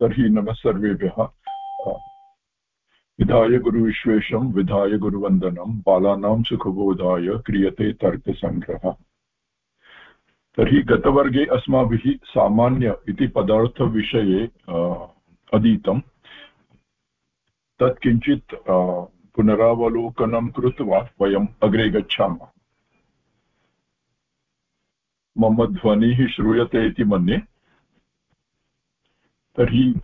तर्हि नमः सर्वेभ्यः। विधाय गुरुविश्वेशं, विधाय गुरुवन्दनं, बालानां सुखबोधाय क्रियते तर्कसङ्ग्रहः। तर्हि गतवर्गे अस्माभिः सामान्य इति पदार्थविषये अधीतं। तत् किञ्चित् पुनरावलोकनं कृत्वा वयम् अग्रे गच्छामः। मम ध्वनिः श्रूयते इति मन्ये। तर्हि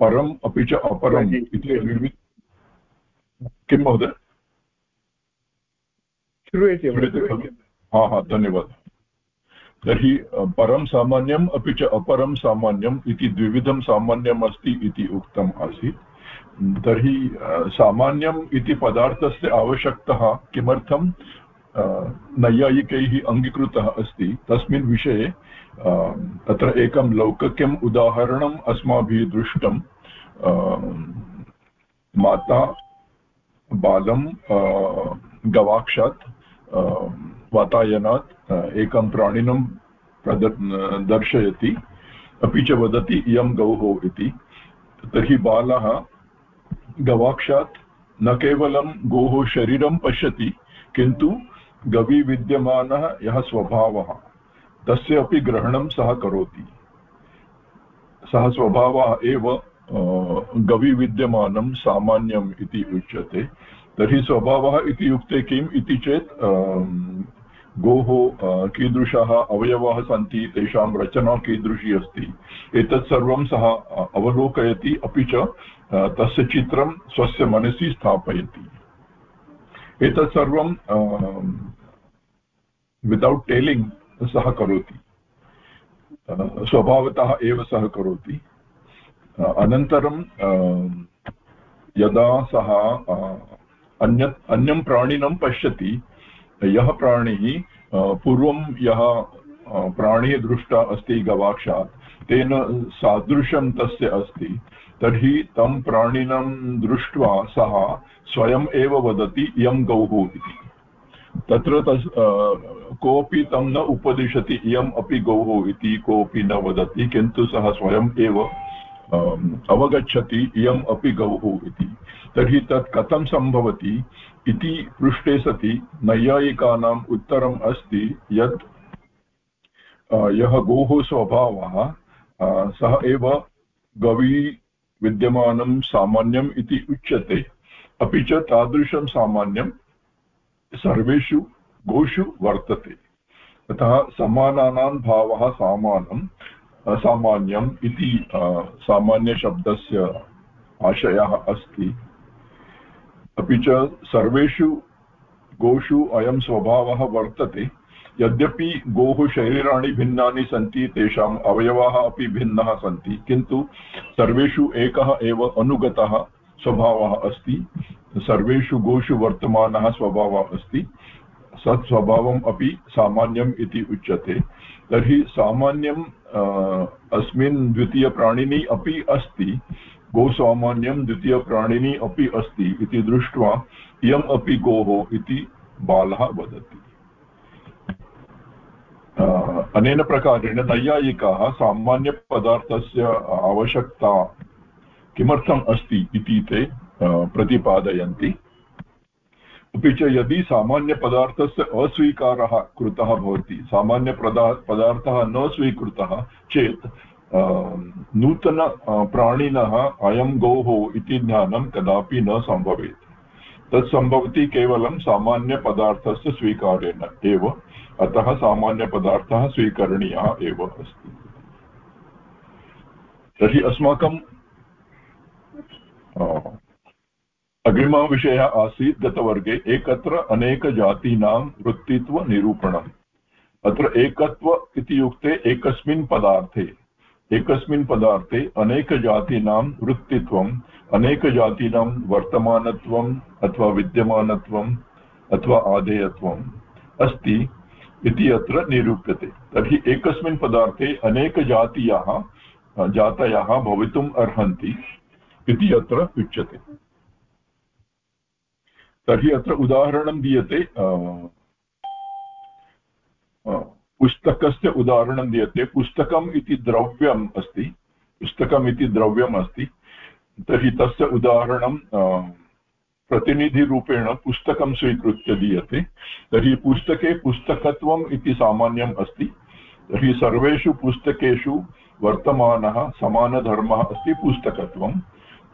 परम् अपि च अपरम् इति किं महोदय? श्रूयते हा हा धन्यवादः. तर्हि परं सामान्यम् अपि च अपरं सामान्यम् इति द्विविधं सामान्यम् अस्ति इति उक्तम् आसीत्। तर्हि सामान्यम् इति पदार्थस्य आवश्यकता किमर्थं नैयायिकैः अङ्गीकृतः अस्ति। तस्मिन् विषये तत्र एकं लौकिकम् उदाहरणम् अस्माभिः दृष्टं माता बालं गवाक्षात् वातायनात् एकं प्राणिनं दर्शयति। अपि च वदति, इयं गौः इति। तर्हि बालः गवाक्षात् न केवलं गोः शरीरं पश्यति, किन्तु गवि विद्यमानः यः स्वभावः, तस्य अपि ग्रहणं सः करोति। सः स्वभावः एव गविविद्यमानं, सामान्यम् इति उच्यते। तर्हि स्वभावः इति युक्ते किम् इति चेत् गोः कीदृशाः अवयवाः सन्ति, तेषां रचना कीदृशी अस्ति, एतत् सर्वं सः अवलोकयति। अपि च तस्य चित्रं स्वस्य मनसि स्थापयति। एतत् सर्वं वितौट् टेलिङ्ग् सः करोति। स्वभावतः एव सः करोति। अनन्तरं यदा सः अन्यत् अन्यं प्राणिनं पश्यति, यः प्राणिः पूर्वं यः प्राणिः दृष्टा अस्ति गवाक्षात्, तेन सादृशं तस्य अस्ति। तर्हि तं प्राणिनं दृष्ट्वा सः स्वयम् एव वदति, इयं गौः इति। तत्र तस् कोऽपि तं न उपदिशति, इयम् अपि गौः इति कोऽपि न वदति, किन्तु सः स्वयम् एव अवगच्छति, इयम् अपि गौः इति। तर्हि तत् कथं सम्भवति इति पृष्टे सति नैयायिकानाम् उत्तरम् अस्ति यत् यः गोः स्वभावः सः एव गवी विद्यमानं सामान्यम् इति उच्यते। अपि च तादृशं सामान्यं सर्वेषु गोषु वर्तते। अतः समानानां भावः सामानं सामान्यम् इति सामान्यशब्दस्य आशयः अस्ति। अपि च सर्वेषु गोषु अयं स्वभावः वर्तते। यद्यपि गोः शरीराणि भिन्नानि सन्ति, तेषाम् अवयवाः अपि भिन्नाः सन्ति, किन्तु सर्वेषु एकः एव अनुगतः स्वभावः अस्ति। सर्वेषु गोषु वर्तमानः स्वभावः अस्ति। सत् स्वभावम् अपि सामान्यम् इति उच्यते। तर्हि सामान्यं अस्मिन् द्वितीयप्राणिनि अपि अस्ति। गोसामान्यं द्वितीयप्राणिनि अपि अस्ति इति दृष्ट्वा, इयम् अपि गोः इति बालः वदति। अनेन प्रकारेण नैयायिकाः सामान्यपदार्थस्य आवश्यकता किमर्थम् अस्ति इति ते प्रतिपादयन्ति। अपि च यदि सामान्यपदार्थस्य अस्वीकारः कृतः भवति सामान्यपदा पदार्थः न स्वीकृतः चेत् नूतन प्राणिनः अयं गोः इति ज्ञानं कदापि न सम्भवेत्। तत् सम्भवति केवलं सामान्यपदार्थस्य स्वीकारेण एव। अतः सामान्यपदार्थः स्वीकरणीयः एव अस्ति। तर्हि अस्माकं अग्रिमः विषयः आसीत् गतवर्गे एकत्र अनेकजातीनां वृत्तित्वनिरूपणम्। अत्र एकत्व इति युक्ते एकस्मिन् पदार्थे एकस्मिन् पदार्थे अनेकजातीनां वृत्तित्वम्, अनेकजातीनां वर्तमानत्वम् अथवा विद्यमानत्वम् अथवा आधेयत्वम् अस्ति। इति अत्र निरूप्यते। तर्हि एकस्मिन् पदार्थे अनेकजातीयाः जातयः भवितुम् अर्हन्ति इति अत्र उच्यते। तर्हि अत्र उदाहरणं दीयते पुस्तकस्य उदाहरणं दीयते। पुस्तकम् इति द्रव्यम् अस्ति, पुस्तकम् इति द्रव्यम् अस्ति। तर्हि तस्य उदाहरणं प्रतिनिधिरूपेण पुस्तकं स्वीकृत्य दीयते। तर्हि पुस्तके पुस्तकत्वम् इति सामान्यम् अस्ति। तर्हि सर्वेषु पुस्तकेषु वर्तमानः समानधर्मः अस्ति पुस्तकत्वं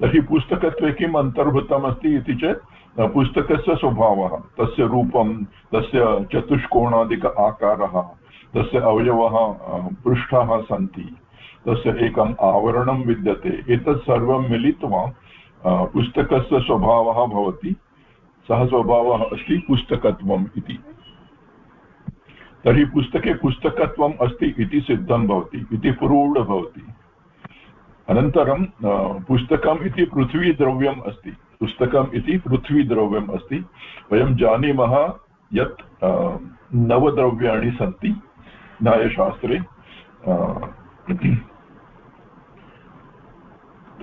तर्हि पुस्तकत्वे किम् अन्तर्भूतम् अस्ति इति चेत् पुस्तकस्य स्वभावः, तस्य रूपं, तस्य चतुष्कोणादिक आकारः, तस्य अवयवः पृष्ठाः सन्ति, तस्य एकम् आवरणं विद्यते, एतत् सर्वं मिलित्वा पुस्तकस्य स्वभावः भवति, सः स्वभावः अस्ति पुस्तकत्वम् इति। तर्हि पुस्तके पुस्तकत्वम् अस्ति इति सिद्धं भवति, इति प्रूढ भवति। अनन्तरं पुस्तकम् इति पृथ्वीद्रव्यम् अस्ति, पुस्तकम् इति पृथ्वीद्रव्यम् अस्ति। वयं जानीमः यत् नवद्रव्याणि सन्ति न्यायशास्त्रे।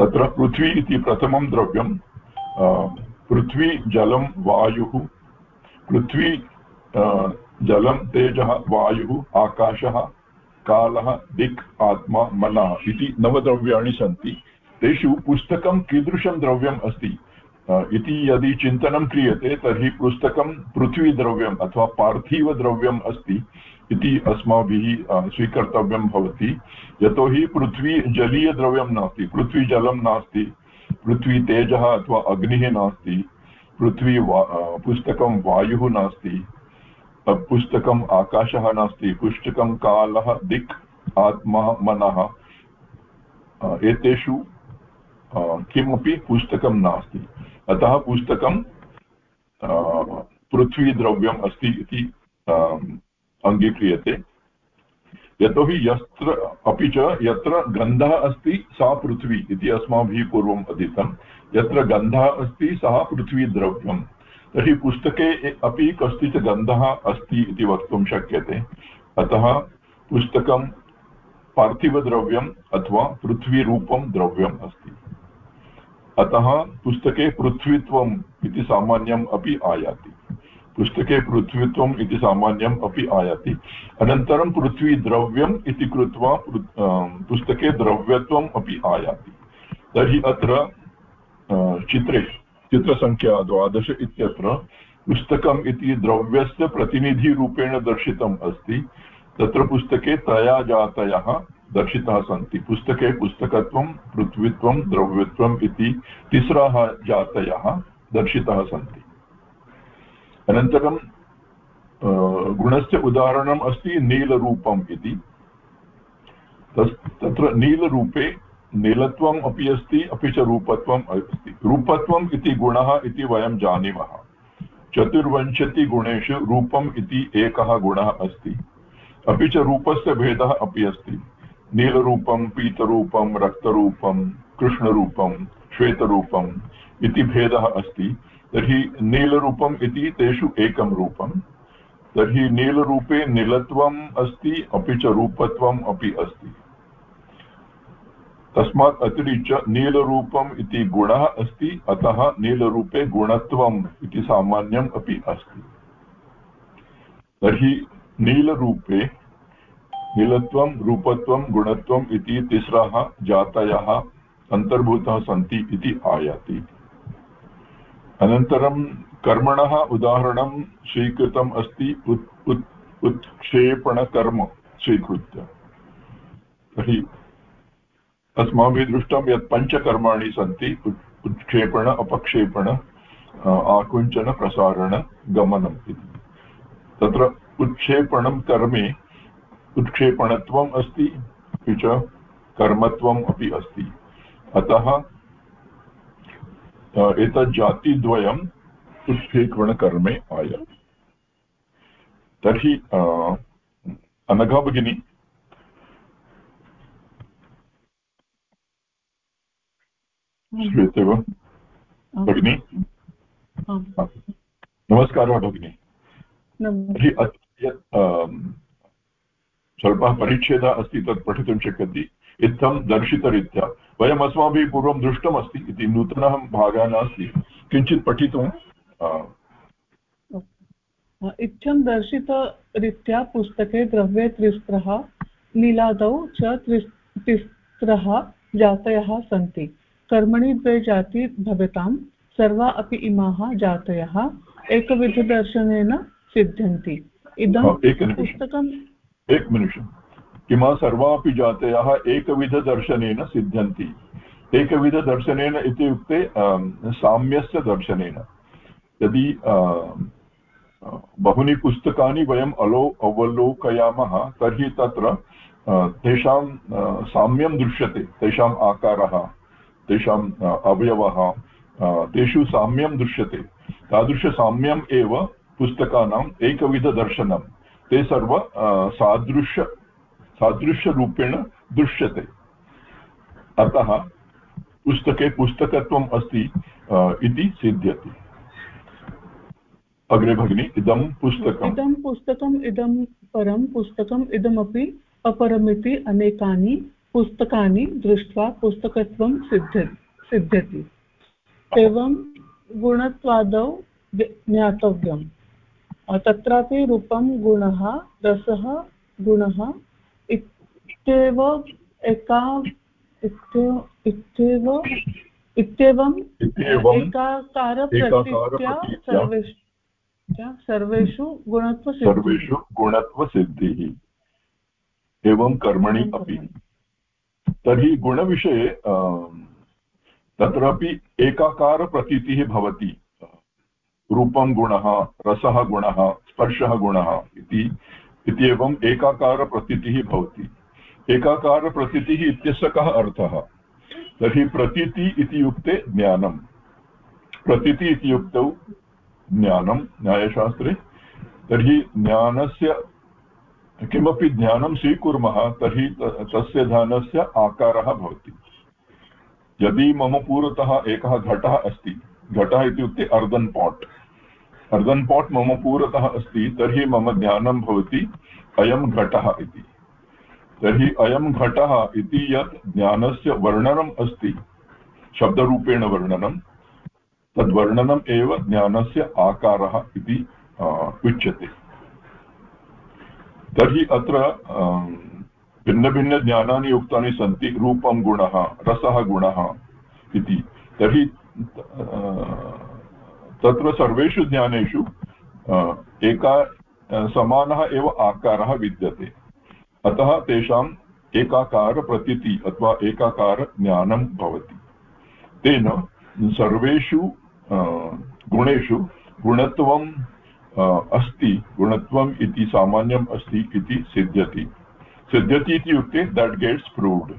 तत्र पृथ्वी इति प्रथमं द्रव्यं पृथ्वी जलं वायुः, पृथ्वी जलं तेजः वायुः, आकाशः, कालः, दिक्, आत्मा, मनः इति नवद्रव्याणि सन्ति। तेषु पुस्तकं कीदृशं द्रव्यम् अस्ति? इति यदि चिन्तनं क्रियते, तर्हि पुस्तकं पृथ्वीद्रव्यम् अथवा पार्थिवद्रव्यम् अस्ति इति अस्माभिः स्वीकर्तव्यं भवति। यतोहि पृथ्वी जलीयद्रव्यं नास्ति पृथ्वी जलं नास्ति, पृथ्वी तेजः अथवा अग्निः नास्ति, पृथ्वी वा पुस्तकं वायुः नास्ति पुस्तकम् आकाशः नास्ति, पुस्तकं कालः, दिक्, आत्मा, मनः एतेषु किमपि पुस्तकं नास्ति। अतः पुस्तकं पृथ्वीद्रव्यम् अस्ति इति अङ्गीक्रियते। यतोहि यत्र अपि च यत्र गन्धः अस्ति, सा पृथ्वी इति अस्माभिः पूर्वम् अधीतं। यत्र गन्धः अस्ति, सः पृथ्वीद्रव्यं तर्हि पुस्तके अपि कश्चित् गन्धः अस्ति इति वक्तुं शक्यते। अतः पुस्तकं पार्थिवद्रव्यम् अथवा पृथ्वीरूपं द्रव्यम् अस्ति। अतः पुस्तके पृथ्वीत्वम् इति सामान्यम् अपि आयाति। पुस्तके पृथ्वीत्वम् इति सामान्यम् अपि आयाति। अनन्तरं पृथ्वीद्रव्यम् इति कृत्वा पुस्तके द्रव्यत्वम् अपि आयाति। तर्हि अत्र चित्रे चित्रसङ्ख्या द्वादश इत्यत्र पुस्तकम् इति द्रव्यस्य प्रतिनिधिरूपेण दर्शितम् अस्ति। तत्र पुस्तके त्रया जातयः दर्शिताः सन्ति। पुस्तके पुस्तकत्वं, पृथ्वीत्वं, द्रव्यत्वम् इति तिस्राः जातयः दर्शिताः सन्ति। अनन्तरं गुणस्य उदाहरणम् अस्ति नीलरूपम् इति। तत्र नीलरूपे नीलत्वम् अपि अस्ति, अपि च रूपत्वम् अस्ति। रूपत्वम् इति गुणः इति वयं जानीमः। चतुर्विंशतिगुणेषु रूपम् इति एकः गुणः अस्ति। अपि च रूपस्य भेदः अपि अस्ति। नीलरूपं, पीतरूपं, रक्तरूपं, कृष्णरूपं श्वेतरूपम् इति भेदः अस्ति। तर्हि नीलरूपम् इति तेषु एकं रूपं तर्हि नीलरूपे नीलत्वम् अस्ति, अपि च रूपत्वम् अपि अस्ति। तस्मात् अतिरिच्य नीलरूपम् इति गुणः अस्ति, अतः नीलरूपे गुणत्वम् इति सामान्यम् अपि अस्ति। तर्हि नीलरूपे नीलत्वं, रूपत्वं गुणत्वम् इति तिस्रः जातयः अन्तर्भूताः सन्ति इति आयाति। अनन्तरं कर्मणः उदाहरणं स्वीकृतम् अस्ति, उत् उत्, उत्क्षेपणकर्म स्वीकृत्य। तर्हि अस्माभिः दृष्टं यत् पञ्चकर्माणि सन्ति उत्क्षेपण, अपक्षेपण आकुञ्चन, प्रसारण, गमनम् इति। तत्र उत्क्षेपणं कर्मे उत्क्षेपणत्वम् अस्ति अपि च कर्मत्वम् अपि अस्ति। अतः एतत् जातिद्वयम् उत्क्षेपणकर्मे आयाति। तर्हि अनघा भगिनी। श्रूयते वा भगिनि? नमस्कारः भगिनि। तर्हि स्वल्पः परिच्छेदः अस्ति तत् पठितुं शक्यति। इत्थं दर्शितरीत्या। वयम् अस्माभिः पूर्वं दृष्टमस्ति इति नूतनः भागः नास्ति किञ्चित् पठितुं इत्थं दर्शितरीत्या पुस्तके द्रव्ये त्रिस्त्रः लीलादौ च त्रिस् जातयः सन्ति। कर्मणि द्वे जाति भवतां सर्वा अपि इमाः जातयः एकविधदर्शनेन सिद्ध्यन्ति। इदं पुस्तकम् एक निमिषम् इमा सर्वापि जातयः एकविधदर्शनेन सिद्ध्यन्ति। एकविधदर्शनेन इत्युक्ते साम्यस्य दर्शनेन। यदि बहूनि पुस्तकानि वयम् अलो, अवलोकयामः, तर्हि तत्र तेषां साम्यं दृश्यते, तेषाम् आकारः, तेषाम् अवयवः तेषु साम्यं दृश्यते। तादृशसाम्यम् एव पुस्तकानाम् एकविधदर्शनं ते सर्व सादृश्य सादृश्यरूपेण दृश्यते. अतः पुस्तके पुस्तकत्वम् अस्ति इति सिद्ध्यति. अग्रे भगिनि, इदं पुस्तकम्। इदं पुस्तकम्, इदं परं पुस्तकम्, इदमपि अपरमिति अनेकानि पुस्तकानि दृष्ट्वा पुस्तकत्वं सिद्ध सिद्ध्यति. एवं गुणत्वादौ ज्ञातव्यम्। तत्रापि रूपं गुणः रसः गुणः इत्येव एका इत्येव इत्येवम् एकाकारप्रतीत्या सर्वेषु सर्वेषु गुणत्वसिद्धिः। सर्वेषु गुणत्वसिद्धिः। एवं कर्मणि अपि। तर्हि गुणविषये तत्रापि एकाकारप्रतीतिः भवति। रूपं गुणः, रसः गुणः, स्पर्शः गुणः इति, इत्येवम् एकाकारप्रतीतिः भवति। एकाकारप्रतीतिः इत्यस्य कः अर्थः? तर्हि प्रतीति इत्युक्ते ज्ञानं प्रतीति इत्युक्तौ ज्ञानं, न्यायशास्त्रे। तर्हि ज्ञानस्य किमपि ज्ञानं स्वीकुर्मः, तर्हि तस्य ध्यानस्य आकारः भवति। यदि मम पुरतः एकः घटः अस्ति, घटः इत्युक्ते अर्दन् पाट्। अर्दन् पाट् मम पुरतः अस्ति, तर्हि मम ज्ञानं भवति, अयं घटः इति। तर्हि अयं घटः इति यत् ज्ञानस्य वर्णनम् अस्ति, शब्दरूपेण वर्णनं, तद्वर्णनम् एव ज्ञानस्य आकारः इति उच्यते। तर्हि अत्र भिन्नभिन्नज्ञानानि युक्तानि सन्ति, रूपं गुणः, रसः गुणः इति। तर्हि तत्र सर्वेषु ज्ञानेषु एका समानः एव आकारः विद्यते। अतः तेषाम् एकाकारप्रतीति अथवा एकाकारज्ञानं भवति। तेन सर्वेषु गुणेषु गुणत्वम् अस्ति गुणत्वम् इति सामान्यम् अस्ति इति सिद्ध्यति। सिद्ध्यति इत्युक्ते दट् गेट्स् प्रूव्ड्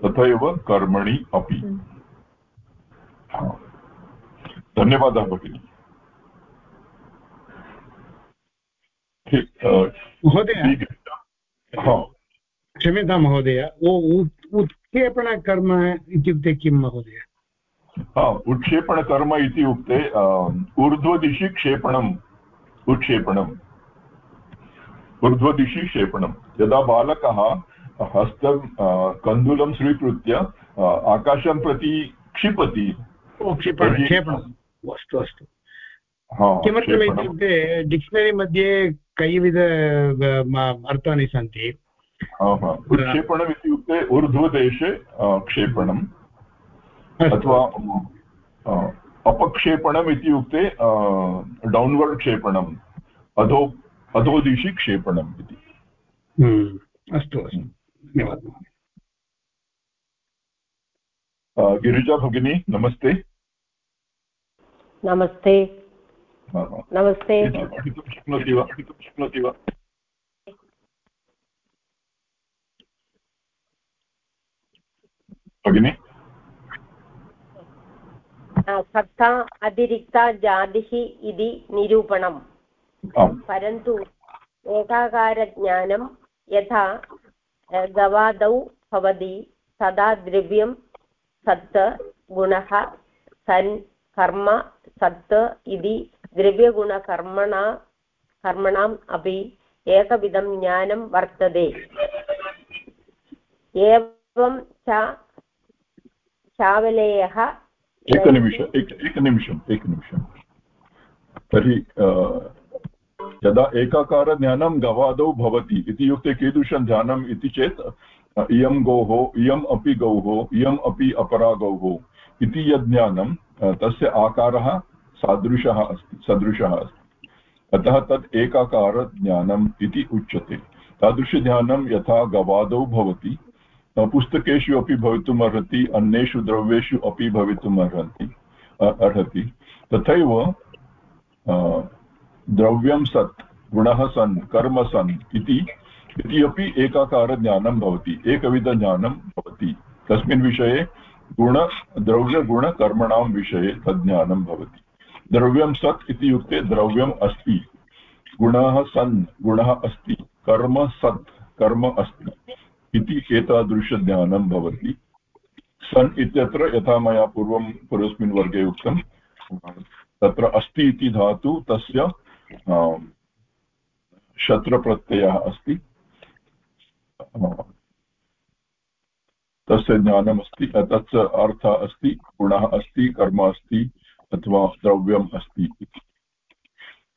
तथैव कर्मणि अपि। धन्यवादः भगिनि महोदय। क्षम्यतां महोदय उत्क्षेपणकर्म इत्युक्ते किं महोदय? उत्क्षेपणकर्म इत्युक्ते ऊर्ध्वदिशि क्षेपणम् उत्क्षेपणम्। ऊर्ध्वदिशि क्षेपणं यदा बालकः हस्तं कन्दुलं स्वीकृत्य आकाशं प्रति क्षिपति अस्तु अस्तु किमर्थम् इत्युक्ते डिक्षनरि मध्ये कैविध अर्थानि सन्ति उत्क्षेपणम् इत्युक्ते ऊर्ध्वदेशे क्षेपणम् अथवा अपक्षेपणम् इत्युक्ते डौन्वर्ड् क्षेपणम् अधो अधोदिशि क्षेपणम् इति अस्तु अस्तु धन्यवादः गिरिजा भगिनी नमस्ते नमस्ते। नमस्ते। शक्नोति वा शक्नोति वा भगिनी सत्ता अतिरिक्ता जातिः इति निरूपणम्। परन्तु एकाकारज्ञानं यथा गवादौ भवति तदा द्रव्यं सत् गुणः सन् कर्म सत् इति द्रव्यगुणकर्मणा कर्मणाम् अपि एकविधं ज्ञानं वर्तते। एवं च चावलेयः एकनिमिष एक एकनिमिषम् एकनिमिषं तर्हि यदा एकाकारज्ञानं गवादौ भवति इत्युक्ते कीदृशं ध्यानम् इति चेत् इयं गौः, इयम् अपि गौः, इयम् अपि अपरा गौः इति यद् ज्ञानं तस्य आकारः सादृशः अस्ति, सदृशः अस्ति। अतः तत् एकाकारज्ञानम् इति उच्यते। तादृशज्ञानं यथा गवादौ भवति पुस्तकेषु अपि भवितुम् अर्हति अन्येषु द्रव्येषु अपि भवितुम् अर्हन्ति अर्हति। तथैव द्रव्यं सत्, गुणः सन्, कर्म सन् इति इति अपि एकाकारज्ञानं भवति, एकविधज्ञानं भवति। तस्मिन् विषये गुण द्रव्यगुणकर्मणां विषये तज्ज्ञानं भवति। द्रव्यं सत् इति युक्ते द्रव्यम् अस्ति। गुणः सन्, गुणः अस्ति। कर्म सत्, कर्म अस्ति इति एतादृशज्ञानं भवति। सन् इत्यत्र यथा मया पूर्वं, पूर्वस्मिन् वर्गे उक्तं, तत्र अस्ति इति धातु तस्य शत्रप्रत्ययः अस्ति। तस्य ज्ञानमस्ति, तस्य अर्थः अस्ति, गुणः अस्ति, कर्म अस्ति, अथवा द्रव्यम् अस्ति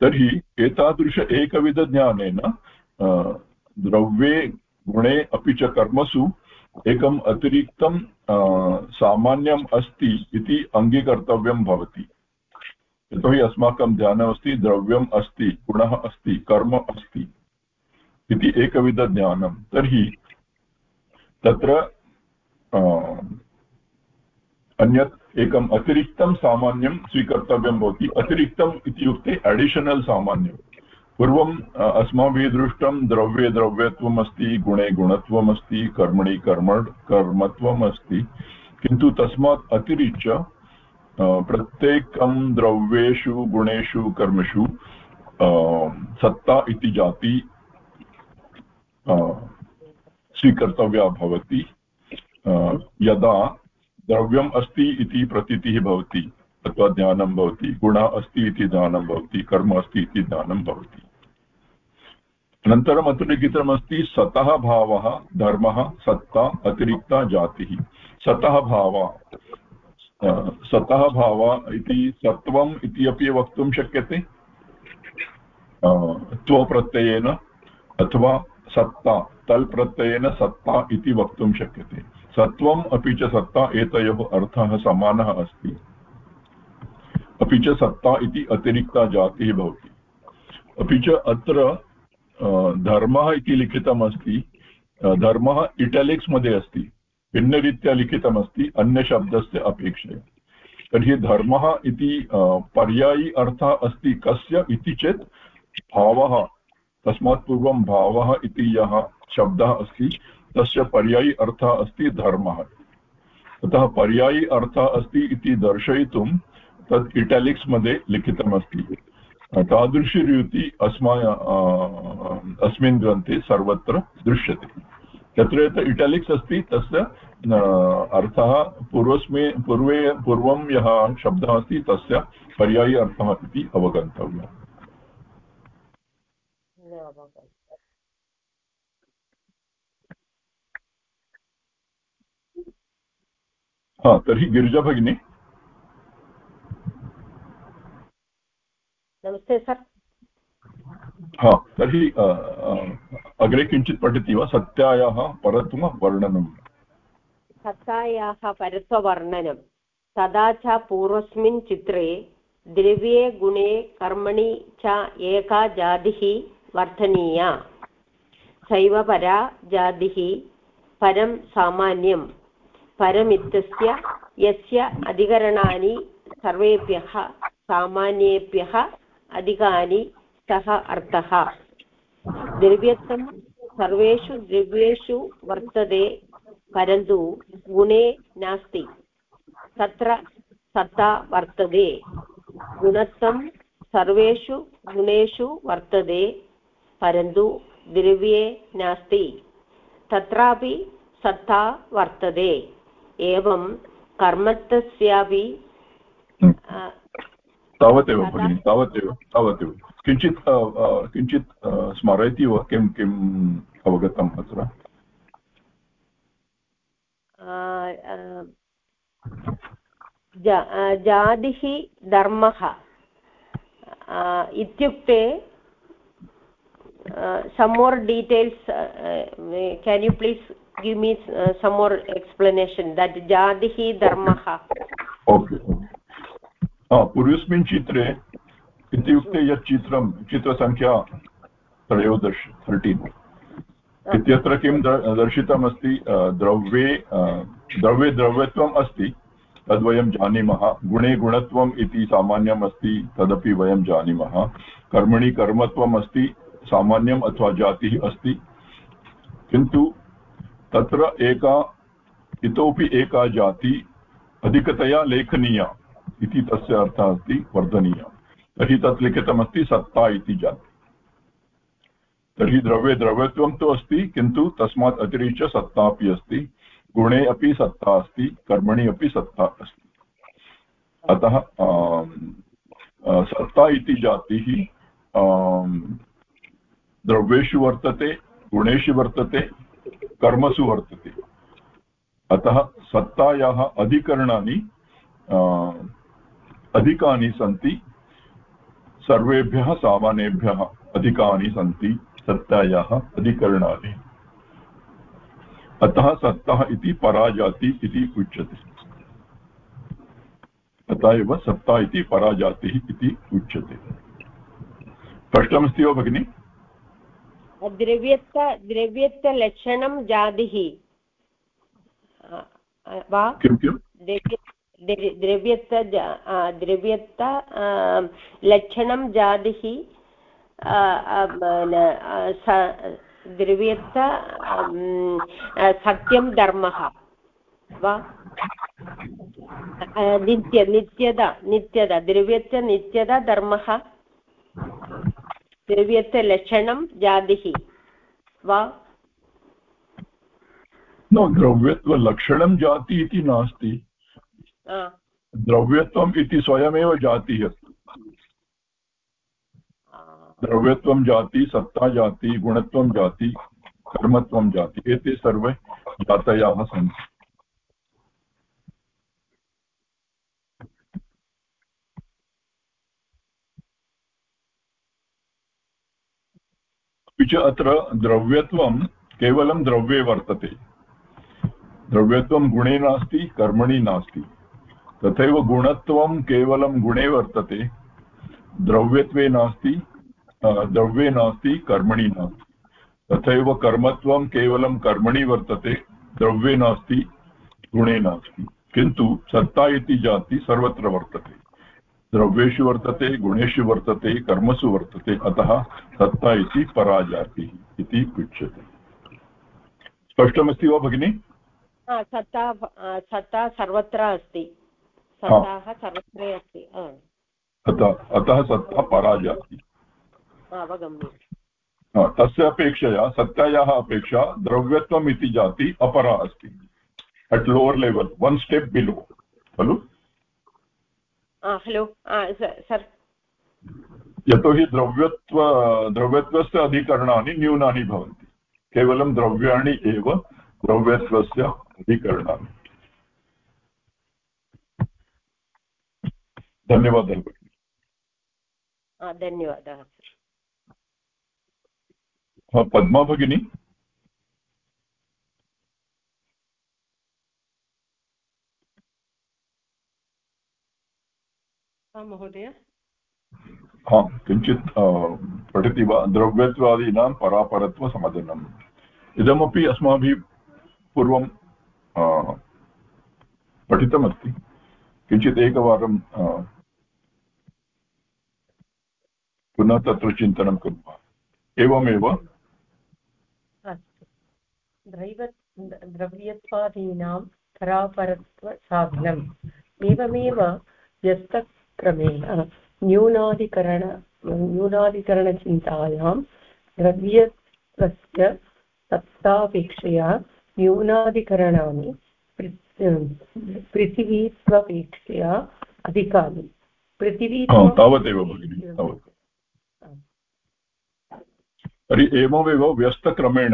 तर्हि एतादृश एकविधज्ञानेन द्रव्ये, गुणे अपि च कर्मसु एकम् अतिरिक्तं सामान्यम् अस्ति इति अङ्गीकर्तव्यं भवति। यतोहि अस्माकं ध्यानमस्ति द्रव्यम् अस्ति, गुणः अस्ति, कर्म अस्ति इति एकविधज्ञानं। तर्हि तत्र अन्यत् एकम् अतिरिक्तं सामान्यं स्वीकर्तव्यं भवति। अतिरिक्तम् इत्युक्ते अडिशनल् सामान्यं। पूर्वम् अस्माभिः दृष्टं द्रव्ये द्रव्यत्वम् अस्ति गुणे गुणत्वम् अस्ति कर्मणि कर्म कर्मत्वम् अस्ति किन्तु तस्मात् अतिरिच्य प्रत्येकं द्रव्येषु, गुणेषु कर्मसु सत्ता इति जाति स्वीकर्तव्या भवति। यदा द्रव्यम् अस्ति इति प्रतीतिः भवति अथवा ज्ञानं भवति, गुणः अस्ति इति ज्ञानं भवति, कर्म अस्ति इति ज्ञानं भवति। अनन्तरम् अत्र लिखितमस्ति सतः भावः, धर्मः, सत्ता, अतिरिक्ता, जातिः। सतः भाव सतः भाव इति सत्वम् इति अपि वक्तुं शक्यते? त्वप्रत्ययेन अथवा सत्ता तल् प्रत्ययेन सत्ता इति वक्तुं शक्यते। सत्त्वम् अपि च सत्ता एतयोः अर्थः समानः अस्ति। अपि च सत्ता इति अतिरिक्ता जातिः भवति। अपि च अत्र धर्मः इति लिखितमस्ति। धर्मः इटालिक्स् मध्ये अस्ति। भिन्नरीत्या लिखितमस्ति, अन्यशब्दस्य अपेक्षया। तर्हि धर्मः इति पर्यायी अर्थः अस्ति कस्य इति चेत् भावः। तस्मात् पूर्वं भावः इति यः शब्दः अस्ति तस्य पर्यायी अर्थः अस्ति धर्मः। अतः पर्यायी अर्थः अस्ति इति दर्शयितुं तत् इटालिक्स् मध्ये लिखितमस्ति। तादृशरीति अस्मा अस्मिन् ग्रन्थे सर्वत्र दृश्यते। यत्र यत्र इटालिक्स् अस्ति, तस्य अर्थः पूर्वस्मिन् पूर्वे, पूर्वं यः शब्दः अस्ति, तस्य पर्यायी अर्थः इति अवगन्तव्यम्। हा तर्हि गिरिजा भगिनी। नमस्ते सर्। हा तर्हि अग्रे किञ्चित् पठति वा? सत्यायाः परत्ववर्णनं सत्तायाः परत्ववर्णनं तदा च पूर्वस्मिन् चित्रे द्रव्ये गुणे कर्मणि च एका जातिः वर्धनीया। सैव परा जातिः परं सामान्यं परमित्यस्य यस्य अधिकरणानि सर्वेभ्यः सामान्येभ्यः अधिकानि सः अर्थः। द्रव्यत्वं सर्वेषु द्रव्येषु वर्तते, परन्तु गुणे नास्ति। तत्र सत्ता वर्तते। गुणत्वं सर्वेषु गुणेषु वर्तते, परन्तु द्रव्ये नास्ति। तत्रापि सत्ता वर्तते। एवं कर्मत्वस्यापि तावदेव भगिनि तावदेव तावदेव। किञ्चित् किञ्चित् स्मरयति वा? किं किम् अवगतम् अत्र? जातिः धर्मः इत्युक्ते more details uh, can you please give me uh, some more explanation. That jadihi dharmah okay पूर्वस्मिन् चित्रे इत्युक्ते यत् चित्रं चित्रसङ्ख्या त्रयोदश थर्टीन् इत्यत्र किं दर्शितमस्ति द्रव्ये द्रव्ये द्रव्यत्वम् अस्ति तद्वयं जानीमः गुणे गुणत्वम् इति सामान्यम् अस्ति तदपि वयं जानीमः कर्मणि कर्मत्वम् अस्ति सामान्यम् अथवा जातिः अस्ति किन्तु तत्र एका, इतोपि एका जाति अधिकतया लेखनीया इति तस्य अर्थः अस्ति, वर्धनीया। तर्हि तत् लिखितमस्ति, सत्ता इति जाति। तर्हि द्रव्ये द्रव्यत्वं तु अस्ति, किन्तु तस्मात् अतिरिच्य सत्ता अपि अस्ति, गुणे अपि सत्ता अस्ति, कर्मणि अपि सत्ता अस्ति। अतः सत्ता इति जातिः द्रव्येषु वर्तते, गुणेषु वर्तते कर्मसु वर्तते। अतः सत्तायाः अधिकरणानि अधिकानि सन्ति। सर्वेभ्यः सामान्येभ्यः अधिकानि सन्ति सत्तायाः अधिकरणानि। अतः सत्तः इति पराजाति इति उच्यते। अतः एव सत्ता इति पराजातिः इति उच्यते। स्पष्टमस्ति वा भगिनि? द्रव्यत्व द्रव्यत्वलक्षणं जातिः। वा? द्रव्यत्व द्रव्यत्व लक्षणं जातिः। द्रव्यत्व सत्यं धर्मः। वा? नित्य नित्यदा नित्यदा द्रव्यत्व नित्यदा धर्मः। द्रव्यत्वलक्षणं जातिः। वा? न द्रव्यत्वलक्षणं जाति इति नास्ति। द्रव्यत्वम् इति स्वयमेव जातिः अस्ति। द्रव्यत्वं जाति सत्ता जाति गुणत्वं जाति कर्मत्वं जाति एते सर्वे जातयः सन्ति। च अत्र द्रव्यत्वं केवलं द्रव्ये वर्तते। द्रव्यत्वं गुणे नास्ति, कर्मणि नास्ति। तथैव गुणत्वं केवलं गुणे वर्तते। द्रव्यत्वे नास्ति द्रव्ये नास्ति, कर्मणि नास्ति। तथैव कर्मत्वं केवलं कर्मणि वर्तते, द्रव्ये नास्ति, गुणे नास्ति। किन्तु सत्ता इति जाति सर्वत्र वर्तते। द्रव्येषु वर्तते गुणेषु वर्तते कर्मसु वर्तते अतः सत्ता इति पराजातिः इति उच्यते। स्पष्टमस्ति वा भगिनि? सत्ता सत्ता सर्वत्र अस्ति। सत्ताः सर्वत्र अस्ति अतः सत्ता पराजातिः। तस्य अपेक्षया सत्तायाः अपेक्षा द्रव्यत्वम् इति जाति अपरा अस्ति। At lower level one step below खलु? हलो सर् यतोहि द्रव्यत्व द्रव्यत्वस्य अधिकरणानि न्यूनानि भवन्ति। केवलं द्रव्याणि एव द्रव्यत्वस्य अधिकरणानि। धन्यवादः धन्यवादः पद्मा भगिनी महोदय. हा किञ्चित् पठति वा द्रव्यत्वादीनां परापरत्वसमाधानम्. इदमपि अस्माभिः पूर्वं पठितमस्ति. किञ्चित् एकवारं पुनः तत्र चिन्तनं कुर्मः. एवमेव दैव द्रव्यत्वादीनां परापरत्वसाधनम्. एवमेव व्यस्तक्रमेण न्यूनाधिकरण न्यूनाधिकरणचिन्तायां द्रव्यत्वस्य सत्तापेक्षया न्यूनाधिकरणानि पृथिवीत्वपेक्षया अधिकानि। पृथिवी तावदेव भगिनि तर्हि एवमेव व्यस्तक्रमेण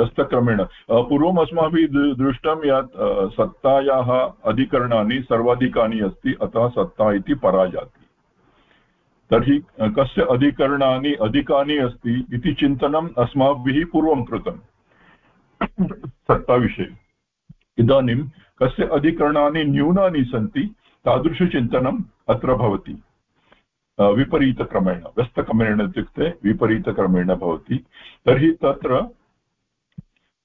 व्यस्तक्रमेण पूर्वम् अस्माभिः दृष्टं यत् सत्तायाः अधिकरणानि सर्वाधिकानि अस्ति, अतः सत्ता इति पराजाति। तर्हि कस्य अधिकरणानि अधिकानि अस्ति इति चिन्तनम् अस्माभिः पूर्वं कृतम् सत्ताविषये। इदानीं कस्य अधिकरणानि न्यूनानि सन्ति, तादृशचिन्तनम् अत्र भवति। विपरीतक्रमेण, व्यस्तक्रमेण इत्युक्ते विपरीतक्रमेण भवति। तर्हि तत्र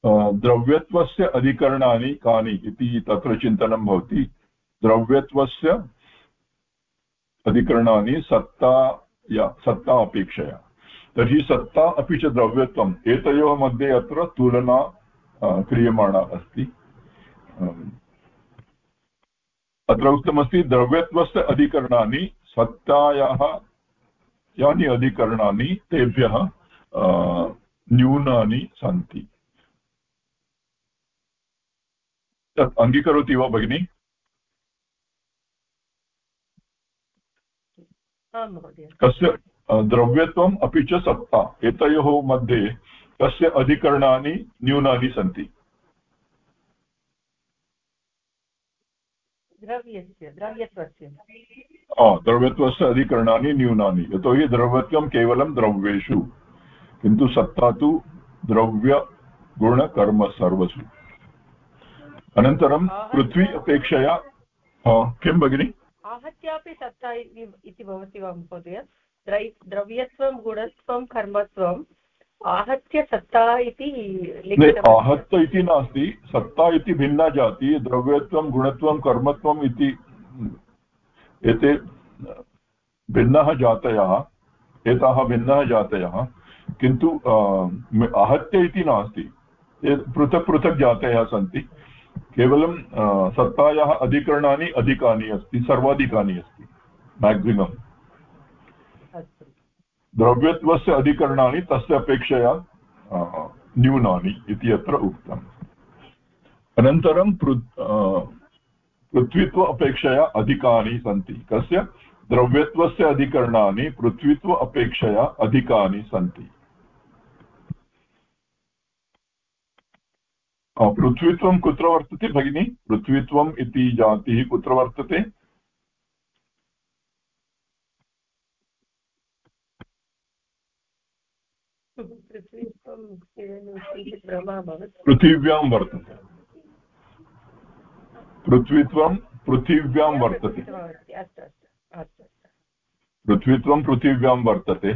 द्रव्यत्वस्य अधिकरणानि कानि इति तत्र चिन्तनं भवति। द्रव्यत्वस्य अधिकरणानि सत्ता, या सत्ता अपेक्षया। तर्हि सत्ता अपि च द्रव्यत्वम्। एतयोः मध्ये अत्र तुलना क्रियमाणा अस्ति। अत्र उक्तमस्ति, द्रव्यत्वस्य अधिकरणानि सत्तायाः, यानि अधिकरणानि, तेभ्यः न्यूनानि सन्ति। तत् अङ्गीकरोति वा भगिनि? कस्य द्रव्यत्वम् अपि च सत्ता एतयोः मध्ये कस्य अधिकरणानि न्यूनानि सन्ति? द्रव्यत्वस्य अधिकरणानि न्यूनानि यतोहि द्रव्यत्वं केवलं द्रव्येषु किन्तु सत्ता तु द्रव्यगुणकर्म सर्वसु। अनन्तरं पृथ्वी अपेक्षया किं भगिनि? आहत्यापि सत्ता इति भवति वा महोदय? द्रव्यत्वं गुणत्वं कर्मत्वम् आहत्य सत्ता इति आहत्य इति नास्ति सत्ता इति भिन्ना जाति द्रव्यत्वं गुणत्वं कर्मत्वम् इति एते भिन्नाः जातयः एताः भिन्नाः जातयः किन्तु आहत्य इति नास्ति पृथक् पृथक् जातयः सन्ति। केवलं सत्तायाः अधिकरणानि अधिकानि अस्ति सर्वाधिकानि अस्ति मेक्सिमम् द्रव्यत्वस्य अधिकरणानि तस्य अपेक्षया न्यूनानि इति अत्र उक्तम्। अनन्तरं पृ पृथ्वीत्व अपेक्षया अधिकानि सन्ति। कस्य? द्रव्यत्वस्य अधिकरणानि पृथ्वीत्व अपेक्षया अधिकानि सन्ति। पृथ्वीत्वं कुत्र वर्तते भगिनि? पृथ्वीत्वम् इति जातिः कुत्र वर्तते? पृथिव्यां वर्तते। पृथ्वीत्वं पृथिव्यां वर्तते। पृथ्वीत्वं पृथिव्यां वर्तते।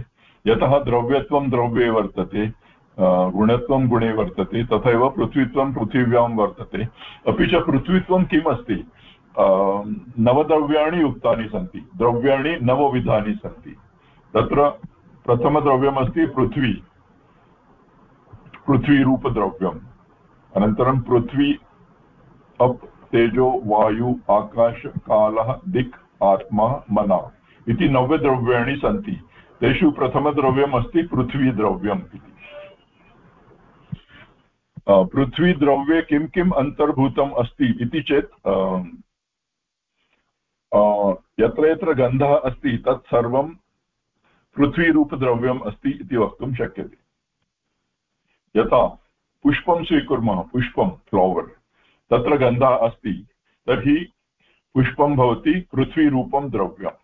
यतः द्रव्यत्वं द्रव्ये वर्तते। गुणत्वं गुणे वर्तते, तथैव पृथ्वीत्वं पृथिव्यां वर्तते। अपि च पृथ्वीत्वं किम् अस्ति? नवद्रव्याणि युक्तानि सन्ति, द्रव्याणि नवविधानि सन्ति। तत्र प्रथमद्रव्यमस्ति पृथ्वी, पृथ्वीरूपद्रव्यम्। अनन्तरं पृथ्वी, अप्, तेजो, वायु, आकाश, कालः, दिक्, आत्मा, मना इति नवद्रव्याणि सन्ति। तेषु प्रथमद्रव्यम् अस्ति पृथ्वीद्रव्यम् इति। पृथ्वीद्रव्ये किं किम् अन्तर्भूतम् अस्ति इति चेत् यत्र यत्र गन्धः अस्ति तत् सर्वं पृथ्वीरूपद्रव्यम् अस्ति इति वक्तुं शक्यते। यथा पुष्पं स्वीकुर्मः, पुष्पं, फ्लौवर्, तत्र गन्धः अस्ति, तर्हि पुष्पं भवति पृथ्वीरूपं द्रव्यम्।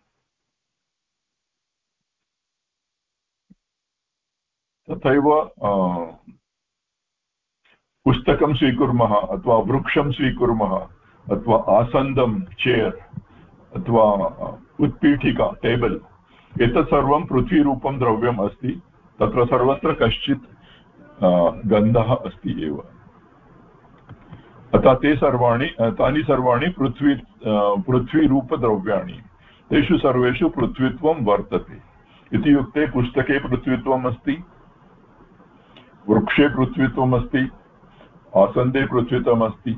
तथैव पुस्तकं स्वीकुर्मः, अथवा वृक्षं स्वीकुर्मः, अथवा आसन्दं चेर् अथवा उत्पीठिका टेबल् एतत् सर्वं पृथ्वीरूपं द्रव्यम् अस्ति, तत्र सर्वत्र कश्चित् गन्धः अस्ति एव। अतः ते सर्वाणि तानि सर्वाणि पृथ्वी पृथ्वीरूपद्रव्याणि। तेषु सर्वेषु पृथ्वीत्वं वर्तते। इत्युक्ते पुस्तके पृथ्वीत्वम् अस्ति, वृक्षे पृथ्वीत्वम् आसन्दे पृथ्वीत्वमस्ति